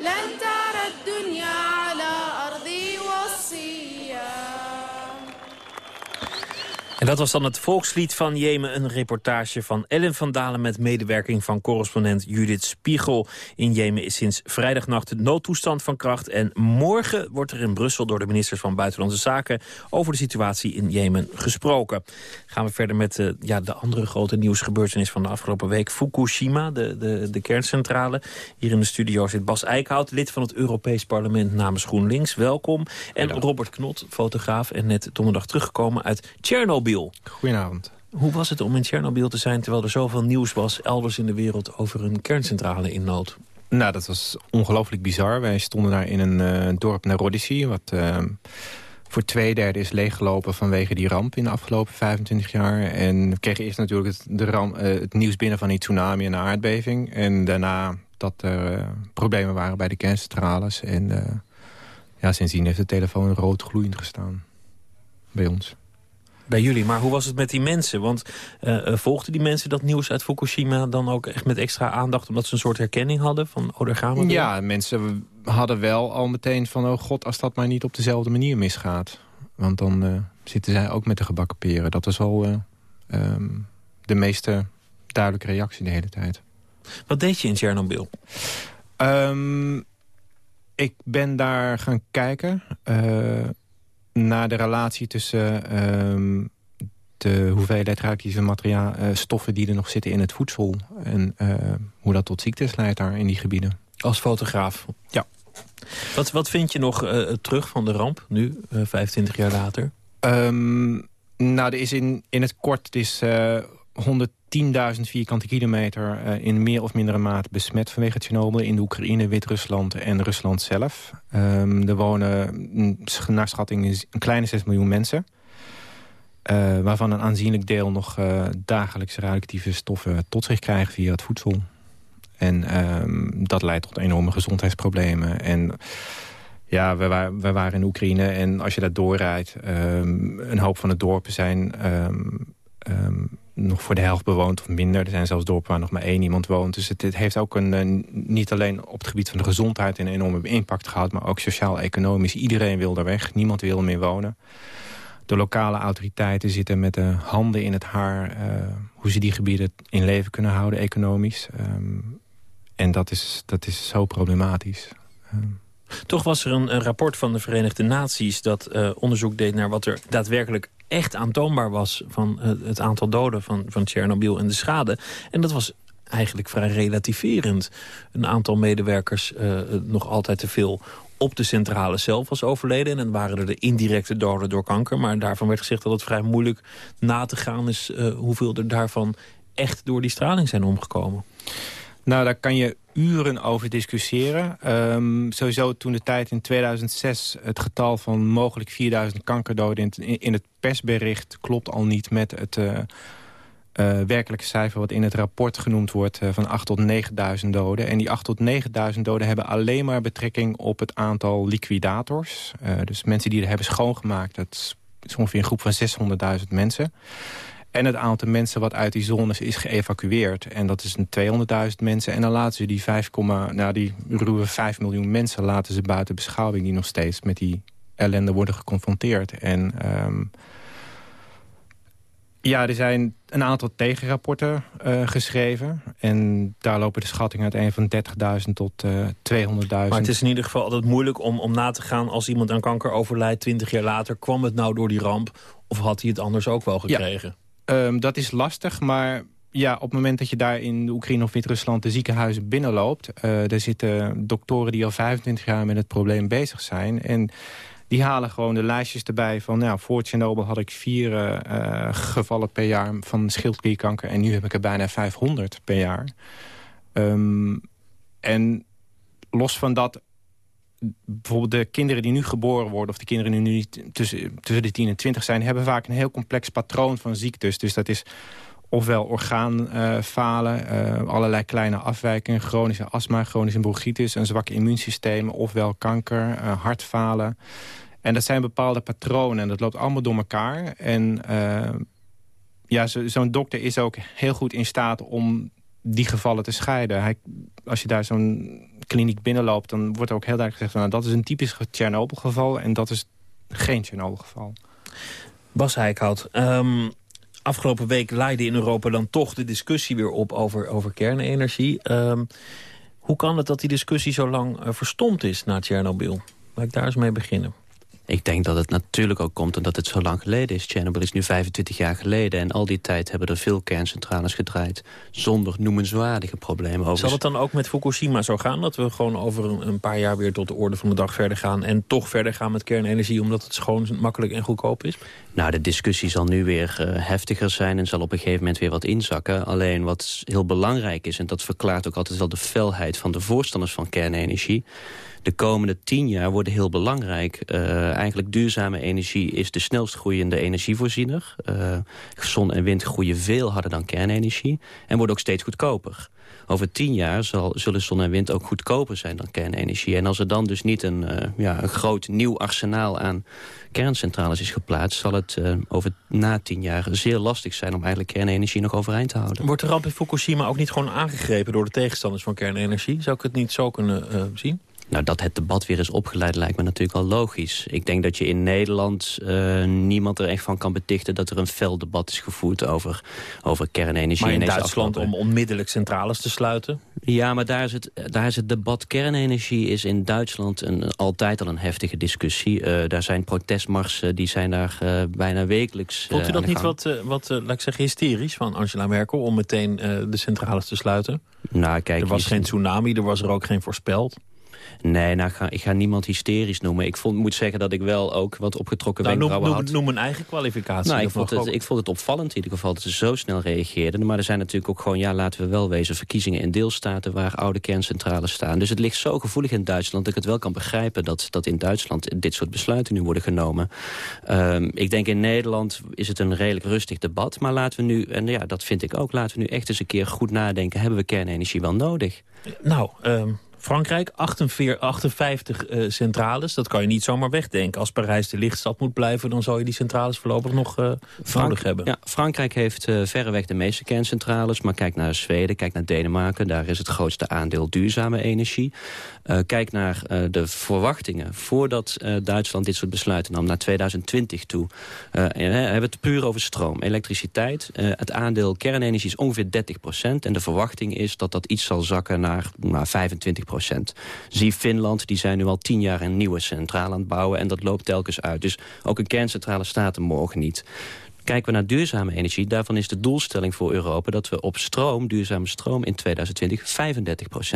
لن ترى الدنيا على أرضي En dat was dan het volkslied van Jemen. Een reportage van Ellen van Dalen met medewerking van correspondent Judith Spiegel. In Jemen is sinds vrijdagnacht de noodtoestand van kracht. En morgen wordt er in Brussel door de ministers van Buitenlandse Zaken... over de situatie in Jemen gesproken. Gaan we verder met de, ja, de andere grote nieuwsgebeurtenis van de afgelopen week. Fukushima, de, de, de kerncentrale. Hier in de studio zit Bas Eickhout, lid van het Europees Parlement namens GroenLinks. Welkom. En Robert Knot, fotograaf en net donderdag teruggekomen uit Tsjernobyl. Goedenavond. Hoe was het om in Tsjernobyl te zijn terwijl er zoveel nieuws was... elders in de wereld over een kerncentrale in nood? Nou, dat was ongelooflijk bizar. Wij stonden daar in een uh, dorp Narodisi... wat uh, voor twee derde is leeggelopen vanwege die ramp in de afgelopen 25 jaar. En we kregen eerst natuurlijk het, de ramp, uh, het nieuws binnen van die tsunami en de aardbeving. En daarna dat er problemen waren bij de kerncentrales. En ja, sindsdien heeft de telefoon rood gloeiend gestaan bij ons bij jullie. Maar hoe was het met die mensen? Want uh, volgden die mensen dat nieuws uit Fukushima dan ook echt met extra aandacht... omdat ze een soort herkenning hadden van, oh, daar gaan we Ja, mensen hadden wel al meteen van... oh god, als dat maar niet op dezelfde manier misgaat. Want dan uh, zitten zij ook met de gebakken peren. Dat is wel uh, um, de meeste duidelijke reactie de hele tijd. Wat deed je in Tsjernobyl? Um, ik ben daar gaan kijken naar de relatie tussen um, de hoeveelheid radioactieve materiaal, uh, stoffen die er nog zitten in het voedsel. En uh, hoe dat tot ziektes leidt daar in die gebieden. Als fotograaf? Ja. Wat, wat vind je nog uh, terug van de ramp, nu, 25 jaar later? Um, nou, er is in, in het kort, het is 100 10.000 vierkante kilometer uh, in meer of mindere mate besmet vanwege Tsjernobyl... in de Oekraïne, Wit-Rusland en Rusland zelf. Um, er wonen naar schatting een kleine 6 miljoen mensen... Uh, waarvan een aanzienlijk deel nog uh, dagelijks radioactieve stoffen tot zich krijgen via het voedsel. En um, dat leidt tot enorme gezondheidsproblemen. En ja, we, we waren in Oekraïne en als je daar doorrijdt... Um, een hoop van de dorpen zijn nog voor de helft bewoond of minder. Er zijn zelfs dorpen waar nog maar één iemand woont. Dus het, heeft ook een, een, niet alleen op het gebied van de gezondheid... een enorme impact gehad, maar ook sociaal-economisch. Iedereen wil er weg, niemand wil er meer wonen. De lokale autoriteiten zitten met de handen in het haar... Uh, hoe ze die gebieden in leven kunnen houden, economisch. Um, en dat is, dat is zo problematisch. Um. Toch was er een, een, rapport van de Verenigde Naties... dat uh, onderzoek deed naar wat er daadwerkelijk echt aantoonbaar was... van uh, het aantal doden van, van Tsjernobyl en de schade. En dat was eigenlijk vrij relativerend. Een aantal medewerkers uh, nog altijd te veel op de centrale zelf was overleden. En dan waren er de indirecte doden door kanker. Maar daarvan werd gezegd dat het vrij moeilijk na te gaan is... hoeveel er daarvan echt door die straling zijn omgekomen. Nou, daar kan je uren over discussiëren. Um, sowieso toen de tijd in 2006 het getal van mogelijk 4000 kankerdoden... in, in het persbericht klopt al niet met het uh, uh, werkelijke cijfer... wat in het rapport genoemd wordt uh, van 8 tot 9000 doden. En die 8 tot 9000 doden hebben alleen maar betrekking op het aantal liquidators. dus mensen die er hebben schoongemaakt. Dat is ongeveer een groep van 600.000 mensen. En het aantal mensen wat uit die zones is geëvacueerd. En dat is een 200.000 mensen. En dan laten ze die 5, nou, die ruwe 5 miljoen mensen laten ze buiten beschouwing... die nog steeds met die ellende worden geconfronteerd. En um, ja, er zijn een aantal tegenrapporten uh, geschreven. En daar lopen de schattingen uiteen van 30.000 tot uh, 200.000. Maar het is in ieder geval altijd moeilijk om, om na te gaan... als iemand aan kanker overlijdt 20 jaar later... kwam het nou door die ramp of had hij het anders ook wel gekregen? Ja. Um, dat is lastig, maar ja, op het moment dat je daar in Oekraïne of Wit-Rusland de ziekenhuizen binnenloopt... Uh, daar zitten doktoren die al 25 jaar met het probleem bezig zijn. En die halen gewoon de lijstjes erbij van... Nou, voor Tsjernobyl had ik vier uh, gevallen per jaar van schildklierkanker... en nu heb ik er bijna 500 per jaar. Um, en los van dat bijvoorbeeld de kinderen die nu geboren worden... of de kinderen die nu tussen, tussen de 10 en 20 zijn... hebben vaak een heel complex patroon van ziektes. Dus dat is ofwel orgaanfalen, uh, allerlei kleine afwijkingen... chronische astma, chronische bronchitis, een zwak immuunsysteem... ofwel kanker, uh, hartfalen. En dat zijn bepaalde patronen en dat loopt allemaal door elkaar. En uh, ja, zo'n dokter is ook heel goed in staat om die gevallen te scheiden. Hij, als je daar zo'n kliniek binnenloopt... dan wordt ook heel duidelijk gezegd... Nou, dat is een typisch Tsjernobyl-geval en dat is geen Tsjernobyl-geval. Bas Heikhout, ehm, afgelopen week leidde in Europa dan toch de discussie weer op over, over kernenergie. Ehm, hoe kan het dat die discussie zo lang uh, verstomd is na Tsjernobyl? Laat ik daar eens mee beginnen. Ik denk dat het natuurlijk ook komt omdat het zo lang geleden is. Chernobyl is nu 25 jaar geleden en al die tijd hebben er veel kerncentrales gedraaid... zonder noemenswaardige problemen. Over... Zal het dan ook met Fukushima zo gaan? Dat we gewoon over een, een, paar jaar weer tot de orde van de dag verder gaan... en toch verder gaan met kernenergie omdat het schoon, makkelijk en goedkoop is? Nou, de discussie zal nu weer uh, heftiger zijn en zal op een gegeven moment weer wat inzakken. Alleen wat heel belangrijk is, en dat verklaart ook altijd wel de felheid van de voorstanders van kernenergie de komende tien jaar worden heel belangrijk. Uh, eigenlijk duurzame energie is de snelst groeiende energievoorziener. Uh, zon en wind groeien veel harder dan kernenergie. En worden ook steeds goedkoper. Over tien jaar zal, zullen zon en wind ook goedkoper zijn dan kernenergie. En als er dan dus niet een, uh, ja, een groot nieuw arsenaal aan kerncentrales is geplaatst... zal het over na tien jaar zeer lastig zijn om eigenlijk kernenergie nog overeind te houden. Wordt de ramp in Fukushima ook niet gewoon aangegrepen door de tegenstanders van kernenergie? Zou ik het niet zo kunnen zien? Nou, dat het debat weer is opgeleid lijkt me natuurlijk wel logisch. Ik denk dat je in Nederland uh, niemand er echt van kan betichten... dat er een fel debat is gevoerd over, over kernenergie. Maar in, in Duitsland om onmiddellijk centrales te sluiten? Ja, maar daar is het, daar is het debat kernenergie is in Duitsland een, altijd al een heftige discussie. Uh, daar zijn protestmarsen, die zijn daar uh, bijna wekelijks Vond u dat niet wat, wat laat ik zeggen, hysterisch van Angela Merkel... om meteen de centrales te sluiten? Nou, kijk, er was geen tsunami, er was er ook geen voorspeld. Nee, nou, ga, ik ga niemand hysterisch noemen. Ik vond, moet zeggen dat ik wel ook wat opgetrokken nou, wenkbrauwen noem, had. Noem een eigen kwalificatie. Nou, ik, vond het, ik vond het opvallend in ieder geval dat ze zo snel reageerden. Maar er zijn natuurlijk ook gewoon, ja, laten we wel wezen... verkiezingen in deelstaten waar oude kerncentrales staan. Dus het ligt zo gevoelig in Duitsland dat ik het wel kan begrijpen... dat, dat in Duitsland dit soort besluiten nu worden genomen. Um, ik denk in Nederland is het een redelijk rustig debat. Maar laten we nu, en ja, dat vind ik ook... laten we nu echt eens een keer goed nadenken... hebben we kernenergie wel nodig? Nou, um Frankrijk, 48, 58 uh, centrales. Dat kan je niet zomaar wegdenken. Als Parijs de lichtstad moet blijven... dan zal je die centrales voorlopig nog uh, Frank nodig hebben. Ja, Frankrijk heeft uh, verreweg de meeste kerncentrales. Maar kijk naar Zweden, kijk naar Denemarken. Daar is het grootste aandeel duurzame energie. Uh, kijk naar uh, de verwachtingen voordat uh, Duitsland dit soort besluiten nam... naar 2020 toe. en, we hebben het puur over stroom, elektriciteit. het aandeel kernenergie is ongeveer 30% En de verwachting is dat dat iets zal zakken naar, naar 25% Zie Finland, die zijn nu al tien jaar een nieuwe centrale aan het bouwen... en dat loopt telkens uit. Dus ook een kerncentrale staat er morgen niet. Kijken we naar duurzame energie, daarvan is de doelstelling voor Europa... dat we op stroom, duurzame stroom, in 2020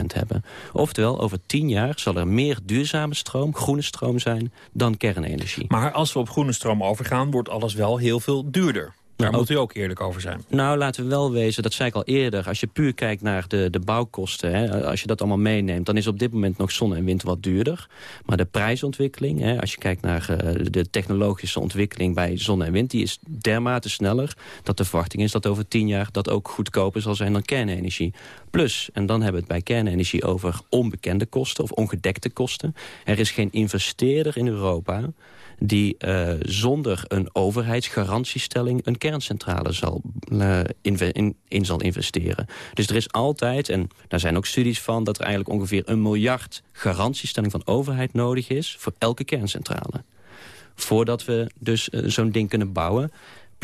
35% hebben. Oftewel, over tien jaar zal er meer duurzame stroom, groene stroom zijn... dan kernenergie. Maar als we op groene stroom overgaan, wordt alles wel heel veel duurder. Daar moet u ook eerlijk over zijn. Nou, laten we wel wezen, dat zei ik al eerder... als je puur kijkt naar de, de bouwkosten, hè, als je dat allemaal meeneemt... dan is op dit moment nog zon en wind wat duurder. Maar de prijsontwikkeling, hè, als je kijkt naar uh, de technologische ontwikkeling... bij zon en wind, die is dermate sneller... dat de verwachting is dat over tien jaar dat ook goedkoper zal zijn dan kernenergie. Plus, en dan hebben we het bij kernenergie over onbekende kosten... of ongedekte kosten. Er is geen investeerder in Europa die uh, zonder een overheidsgarantiestelling een kerncentrale zal, uh, in, in, zal investeren. Dus er is altijd, en daar zijn ook studies van... dat er eigenlijk ongeveer een miljard garantiestelling van overheid nodig is... voor elke kerncentrale. Voordat we dus uh, zo'n ding kunnen bouwen...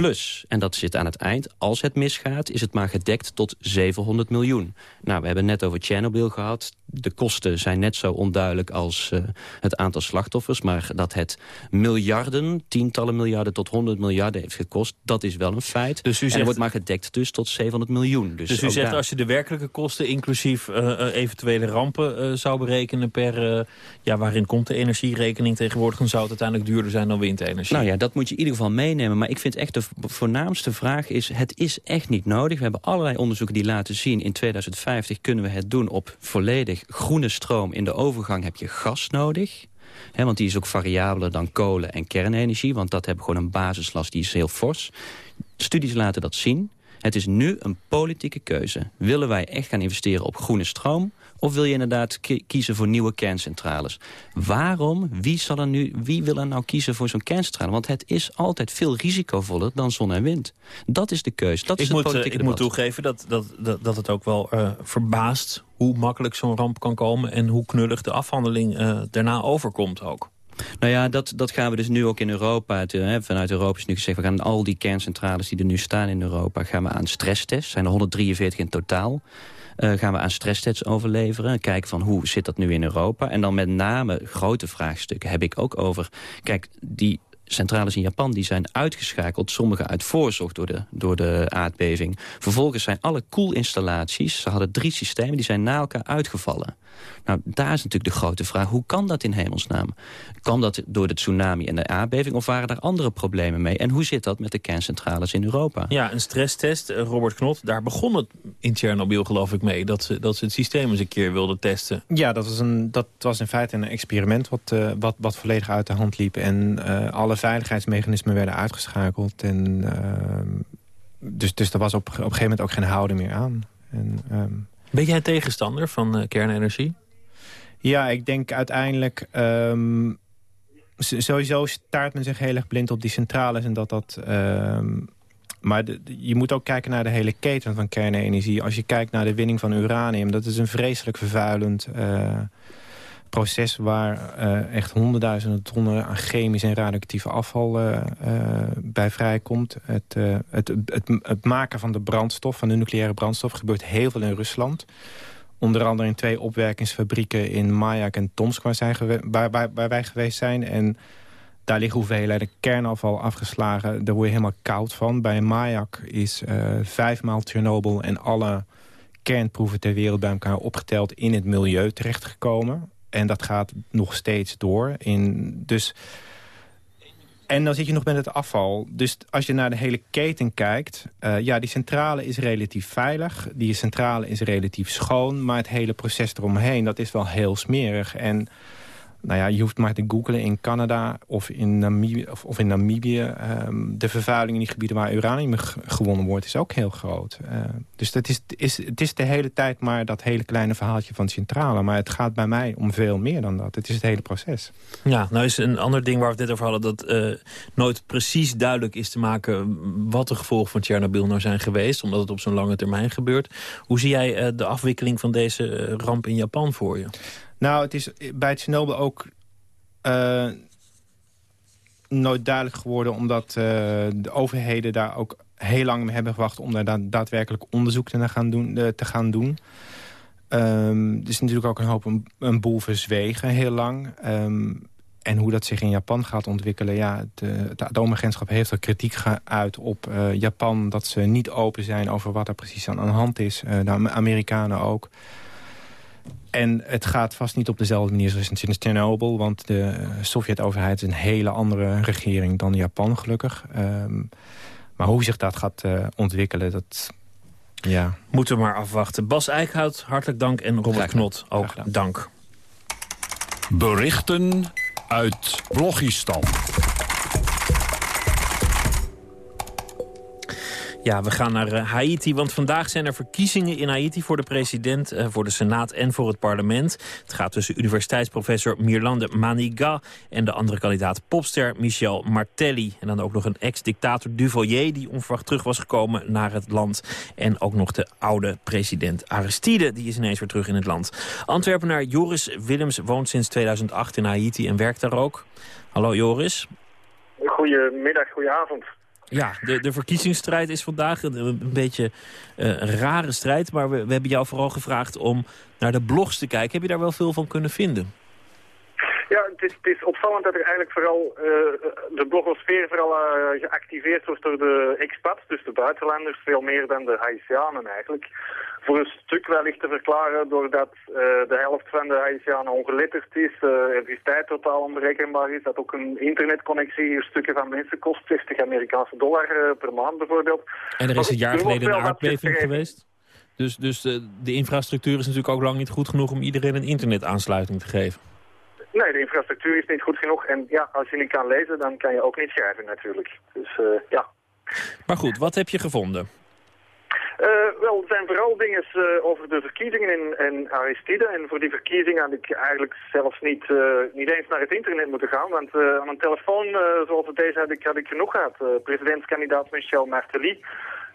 Plus, en dat zit aan het eind, als het misgaat... is het maar gedekt tot 700 miljoen. Nou, we hebben net over Chernobyl gehad. De kosten zijn net zo onduidelijk als uh, het aantal slachtoffers... maar dat het miljarden, tientallen miljarden tot 100 miljarden heeft gekost... dat is wel een feit. Dus u zegt... En wordt maar gedekt dus tot 700 miljoen. Dus, dus u zegt daar... als je de werkelijke kosten... inclusief uh, eventuele rampen uh, zou berekenen per... ja, waarin komt de energierekening tegenwoordig... dan zou het uiteindelijk duurder zijn dan windenergie. Nou ja, dat moet je in ieder geval meenemen. Maar ik vind echt de voornaamste vraag is... het is echt niet nodig. We hebben allerlei onderzoeken die laten zien... in 2050 kunnen we het doen op volledig groene stroom. In de overgang heb je gas nodig. He, want die is ook variabeler dan kolen en kernenergie. Want dat hebben gewoon een basislast die is heel fors. Studies laten dat zien. Het is nu een politieke keuze. Willen wij echt gaan investeren op groene stroom... Of wil je inderdaad kiezen voor nieuwe kerncentrales? Waarom? Wie, zal er nu, wie wil er nou kiezen voor zo'n kerncentrale? Want het is altijd veel risicovoller dan zon en wind. Dat is de keuze. Dat ik is moet, ik moet toegeven dat, dat, dat, dat het ook wel uh, verbaast... hoe makkelijk zo'n ramp kan komen... en hoe knullig de afhandeling uh, daarna overkomt ook. Nou ja, dat, dat gaan we dus nu ook in Europa. hè, vanuit Europa is nu gezegd, we gaan al die kerncentrales die er nu staan in Europa... gaan we aan stresstests. zijn er 143 in totaal. Uh, gaan we aan stresstests overleveren. Kijken van hoe zit dat nu in Europa. En dan met name grote vraagstukken heb ik ook over... Kijk, die centrales in Japan die zijn uitgeschakeld. Sommige uit voorzorg door de, door de aardbeving. Vervolgens zijn alle koelinstallaties, ze hadden drie systemen... die zijn na elkaar uitgevallen. Nou, daar is natuurlijk de grote vraag. Hoe kan dat in hemelsnaam? Kan dat door de tsunami en de aardbeving of waren er andere problemen mee? En hoe zit dat met de kerncentrales in Europa? Ja, een stresstest, eh, Robert Knot, daar begon het in Tsjernobyl geloof ik mee. Dat ze, dat ze het systeem eens een keer wilden testen. Ja, dat was, een, dat was in feite een experiment wat, uh, wat, wat volledig uit de hand liep. En uh, alle veiligheidsmechanismen werden uitgeschakeld. En, uh, dus, dus er was op, op een gegeven moment ook geen houden meer aan. En, um, ben jij tegenstander van uh, kernenergie? Ja, ik denk uiteindelijk... Um, sowieso staart men zich heel erg blind op die centrales en dat dat... Um, maar je moet ook kijken naar de hele keten van kernenergie. Als je kijkt naar de winning van uranium... dat is een vreselijk vervuilend uh, proces... waar uh, echt honderdduizenden tonnen aan chemisch en radioactief afval uh, bij vrijkomt. Het, het, het, het, maken van de brandstof, van de nucleaire brandstof... gebeurt heel veel in Rusland... Onder andere in twee opwerkingsfabrieken in Mayak en Tomsk... waar, zijn wij geweest zijn. En daar liggen hoeveelheden kernafval afgeslagen. Daar word je helemaal koud van. Bij Mayak is vijfmaal Tsjernobyl en alle kernproeven ter wereld bij elkaar opgeteld in het milieu terechtgekomen. En dat gaat nog steeds door. In, dus en dan zit je nog met het afval. Dus als je naar de hele keten kijkt... Uh, ja, die centrale is relatief veilig. Die centrale is relatief schoon. Maar het hele proces eromheen, dat is wel heel smerig. En nou ja, je hoeft maar te googlen in Canada of in Namibië. Of, in Namibië. Um, de vervuiling in die gebieden waar uranium gewonnen wordt is ook heel groot. Uh, dus dat is, is, het is de hele tijd maar dat hele kleine verhaaltje van centrale. Maar het gaat bij mij om veel meer dan dat. Het is het hele proces. Ja, nou is een ander ding waar we het net over hadden... dat uh, nooit precies duidelijk is te maken wat de gevolgen van Tsjernobyl nou zijn geweest. Omdat het op zo'n lange termijn gebeurt. Hoe zie jij uh, de afwikkeling van deze ramp in Japan voor je? Nou, het is bij Tsjernobyl ook uh, nooit duidelijk geworden... omdat uh, de overheden daar ook heel lang mee hebben gewacht... om daar daadwerkelijk onderzoek te gaan doen. Te gaan doen. Um, er is natuurlijk ook een hoop een, boel verzwegen, heel lang. Um, en hoe dat zich in Japan gaat ontwikkelen... ja, het heeft er kritiek geuit op Japan... dat ze niet open zijn over wat er precies aan de hand is. De Amerikanen ook. En het gaat vast niet op dezelfde manier zoals in Chernobyl... want de Sovjet-overheid is een hele andere regering dan Japan, gelukkig. Um, maar hoe zich dat gaat uh, ontwikkelen, dat... Ja. Moeten we maar afwachten. Bas Eickhout, hartelijk dank. En Robert Knot, ook dank. Berichten uit Blogistan. Ja, we gaan naar uh, Haiti, want vandaag zijn er verkiezingen in Haiti... voor de president, uh, voor de Senaat en voor het parlement. Het gaat tussen universiteitsprofessor Mirlande Maniga... en de andere kandidaat popster Michel Martelly. En dan ook nog een ex-dictator Duvalier... die onverwacht terug was gekomen naar het land. En ook nog de oude president Aristide, die is ineens weer terug in het land. Antwerpenaar Joris Willems woont sinds 2008 in Haiti en werkt daar ook. Hallo Joris. Goedemiddag, goedenavond. Ja, de, de verkiezingsstrijd is vandaag een, een beetje uh, een rare strijd. Maar we, we hebben jou vooral gevraagd om naar de blogs te kijken. Heb je daar wel veel van kunnen vinden? Ja, het is, het is opvallend dat er eigenlijk vooral uh, de blogosfeer vooral uh, geactiveerd wordt door de expats, dus de buitenlanders, veel meer dan de Haitianen eigenlijk voor een stuk wellicht te verklaren doordat uh, de helft van de Haitianen ongeletterd is, uh, elektriciteit totaal onberekenbaar is, dat ook een internetconnectie hier stukken van mensen kost, 60 Amerikaanse dollar uh, per maand bijvoorbeeld. En er is een jaar geleden een aardbeving geweest? Dus, dus de, de infrastructuur is natuurlijk ook lang niet goed genoeg om iedereen een internetaansluiting te geven. Nee, de infrastructuur is niet goed genoeg. En ja, als je niet kan lezen, dan kan je ook niet schrijven natuurlijk. Dus uh, ja. Maar goed, wat heb je gevonden? Uh, wel, er zijn vooral dingen uh, over de verkiezingen in, in, Aristide. En voor die verkiezingen had ik eigenlijk zelfs niet, uh, niet eens naar het internet moeten gaan. Want aan een telefoon zoals het deze had ik, had ik genoeg gehad. presidentskandidaat Michel Martelly.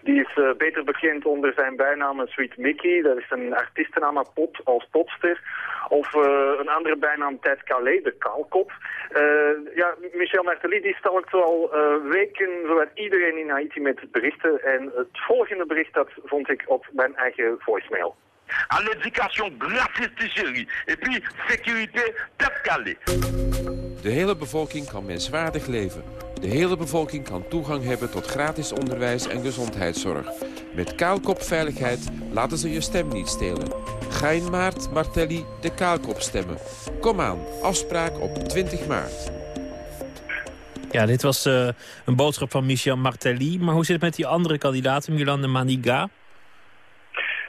Die is beter bekend onder zijn bijnaam Sweet Mickey. Dat is een artiestennaam pop, als popster. Of een andere bijnaam Ted Calais, de kaalkop. ja, Michel Martelly die stalkt al weken zowat iedereen in Haiti met berichten. En het volgende bericht dat vond ik op mijn eigen voicemail. À l'éducation gratis, chérie. Et puis, sécurité, Ted Calais. De hele bevolking kan menswaardig leven. De hele bevolking kan toegang hebben tot gratis onderwijs en gezondheidszorg. Met kaalkopveiligheid laten ze je stem niet stelen. Ga in maart Martelli de kaalkop stemmen. Kom aan, afspraak op 20 maart. Ja, dit was uh, een boodschap van Michel Martelly. Maar hoe zit het met die andere kandidaten, Milan de Maniga?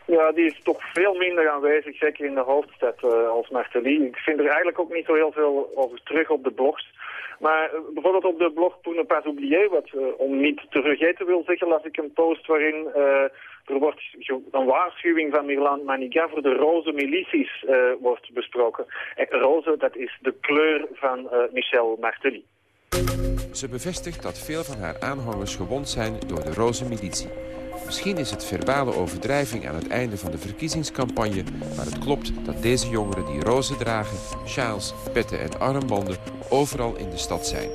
Ja, die is toch veel minder aanwezig, zeker in de hoofdstad uh, als Martelly. Ik vind er eigenlijk ook niet zo heel veel over terug op de blogs. Maar uh, bijvoorbeeld op de blog Pour ne pas oublier, wat uh, om niet te vergeten wil zeggen, las ik een post waarin er wordt een waarschuwing van Milan Maniga voor de roze milities wordt besproken. En roze, dat is de kleur van Michel Martelly. Ze bevestigt dat veel van haar aanhangers gewond zijn door de roze militie. Misschien is het verbale overdrijving aan het einde van de verkiezingscampagne... maar het klopt dat deze jongeren die rozen dragen, sjaals, petten en armbanden... overal in de stad zijn.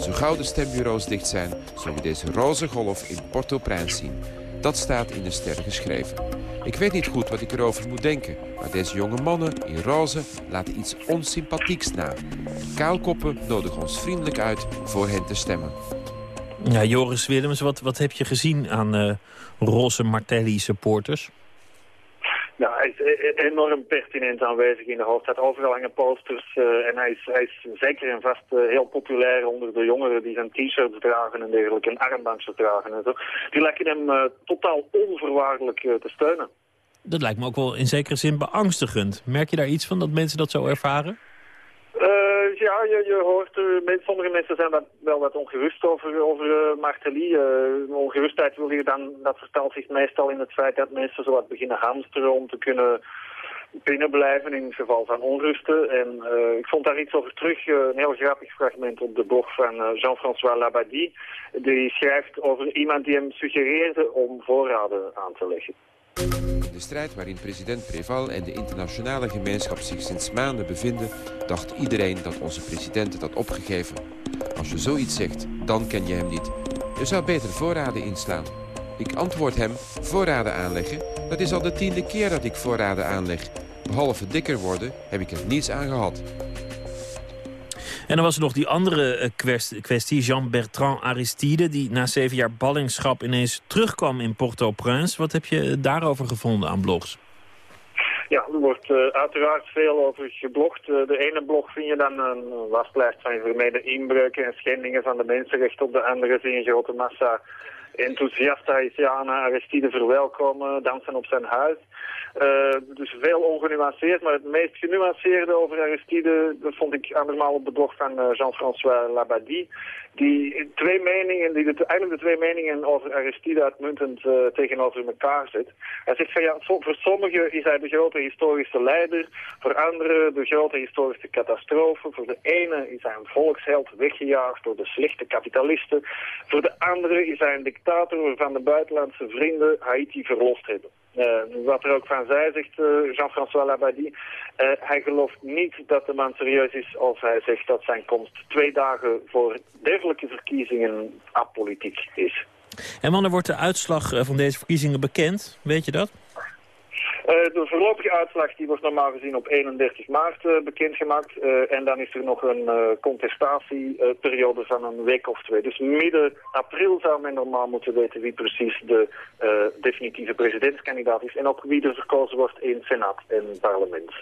Zo gauw de stembureaus dicht zijn, zullen we deze roze golf in Port-au-Prince zien. Dat staat in de sterren geschreven. Ik weet niet goed wat ik erover moet denken... maar deze jonge mannen in roze laten iets onsympathieks na. Kaalkoppen nodigen ons vriendelijk uit voor hen te stemmen. Ja, Joris Willems, wat, wat heb je gezien aan uh, roze Martelli-supporters? Ja, hij is e-, e-, enorm pertinent aanwezig in de hoofdstad. Overal hangen posters uh, en hij is, hij is zeker en vast uh, heel populair onder de jongeren die zijn t-shirts dragen en dergelijke, en armbandjes dragen en zo. Die lijken hem uh, totaal onvoorwaardelijk te steunen. Dat lijkt me ook wel in zekere zin beangstigend. Merk je daar iets van, dat mensen dat zo ervaren? Ja, je, hoort, uh, sommige mensen zijn wat, wel wat ongerust over, over uh, Martelly. ongerustheid wil je dan, dat vertaalt zich meestal in het feit dat mensen zo wat beginnen hamsteren om te kunnen binnenblijven in het geval van onrusten. En ik vond daar iets over terug, een heel grappig fragment op de blog van Jean-François Labadie. Die schrijft over iemand die hem suggereerde om voorraden aan te leggen. De strijd waarin president Preval en de internationale gemeenschap zich sinds maanden bevinden... dacht iedereen dat onze president het had opgegeven. Als je zoiets zegt, dan ken je hem niet. Je zou beter voorraden inslaan. Ik antwoord hem, voorraden aanleggen? Dat is al de tiende keer dat ik voorraden aanleg. Behalve dikker worden, heb ik er niets aan gehad. En dan was er nog die andere eh, kwestie, Jean-Bertrand Aristide... die na zeven jaar ballingschap ineens terugkwam in Port-au-Prince. Wat heb je daarover gevonden aan blogs? Ja, er wordt uh, uiteraard veel over geblogd. Uh, de ene blog vind je dan een waslijst van vermeden inbreuken en schendingen van de mensenrechten. Op de andere zie je een grote massa enthousiaste Haitianen Aristide verwelkomen, dansen op zijn huis. Uh, dus veel ongenuanceerd, maar het meest genuanceerde over Aristide... dat vond ik andermaal op de blog van uh, Jean-François Labadie. Die twee meningen, die de, eigenlijk de twee meningen over Aristide uitmuntend uh, tegenover elkaar zet. Hij zegt van ja, voor sommigen is hij de grote historische leider. Voor anderen de grote historische catastrofe. Voor de ene is hij een volksheld weggejaagd door de slechte kapitalisten. Voor de andere is hij een dictator waarvan de buitenlandse vrienden Haiti verlost hebben. Uh, wat er ook van zij, zegt uh, Jean-François Labadie, uh, hij gelooft niet dat de man serieus is als hij zegt dat zijn komst twee dagen voor dergelijke verkiezingen apolitiek is. En wanneer wordt de uitslag van deze verkiezingen bekend? Weet je dat? Uh, de voorlopige uitslag die wordt normaal gezien op 31 maart uh, bekendgemaakt. Uh, en dan is er nog een contestatieperiode van een week of twee. Dus midden april zou men normaal moeten weten wie precies de definitieve presidentskandidaat is. En ook wie er verkozen wordt in Senaat en parlement.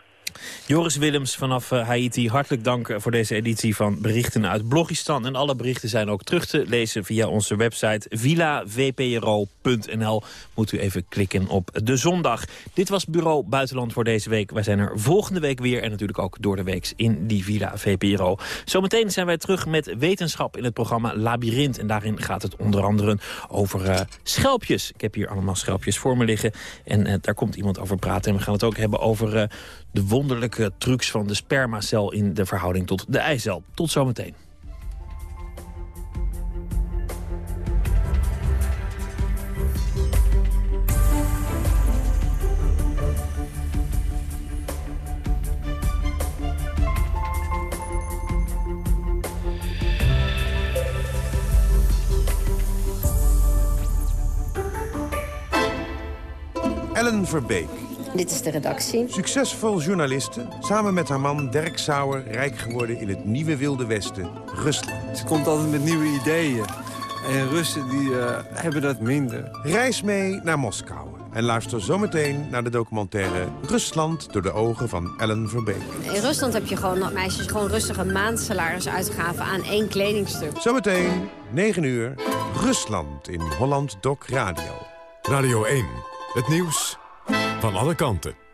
Joris Willems vanaf eh, Haiti, hartelijk dank eh, voor deze editie van Berichten uit Blogistan. En alle berichten zijn ook terug te lezen via onze website villavpro.nl. Moet u even klikken op de zondag. Dit was Bureau Buitenland voor deze week. Wij zijn er volgende week weer en natuurlijk ook door de week in die Villa VPRO. Zometeen zijn wij terug met wetenschap in het programma Labyrinth. En daarin gaat het onder andere over uh, schelpjes. Ik heb hier allemaal schelpjes voor me liggen. En daar komt iemand over praten. En we gaan het ook hebben over de wonderlijke trucs van de spermacel in de verhouding tot de eicel. Tot zometeen. Ellen Verbeek dit is de redactie. Succesvol journaliste, samen met haar man Dirk Sauer... rijk geworden in het nieuwe Wilde Westen, Rusland. Ze komt altijd met nieuwe ideeën. En Russen die, eh, hebben dat minder. Reis mee naar Moskou. En luister zometeen naar de documentaire Rusland door de ogen van Ellen Verbeek. In Rusland heb je gewoon dat meisjes gewoon rustig een maandsalaris uitgaven aan één kledingstuk. Zometeen, 9 uur, Rusland in Holland Doc Radio. Radio 1, het nieuws van alle kanten.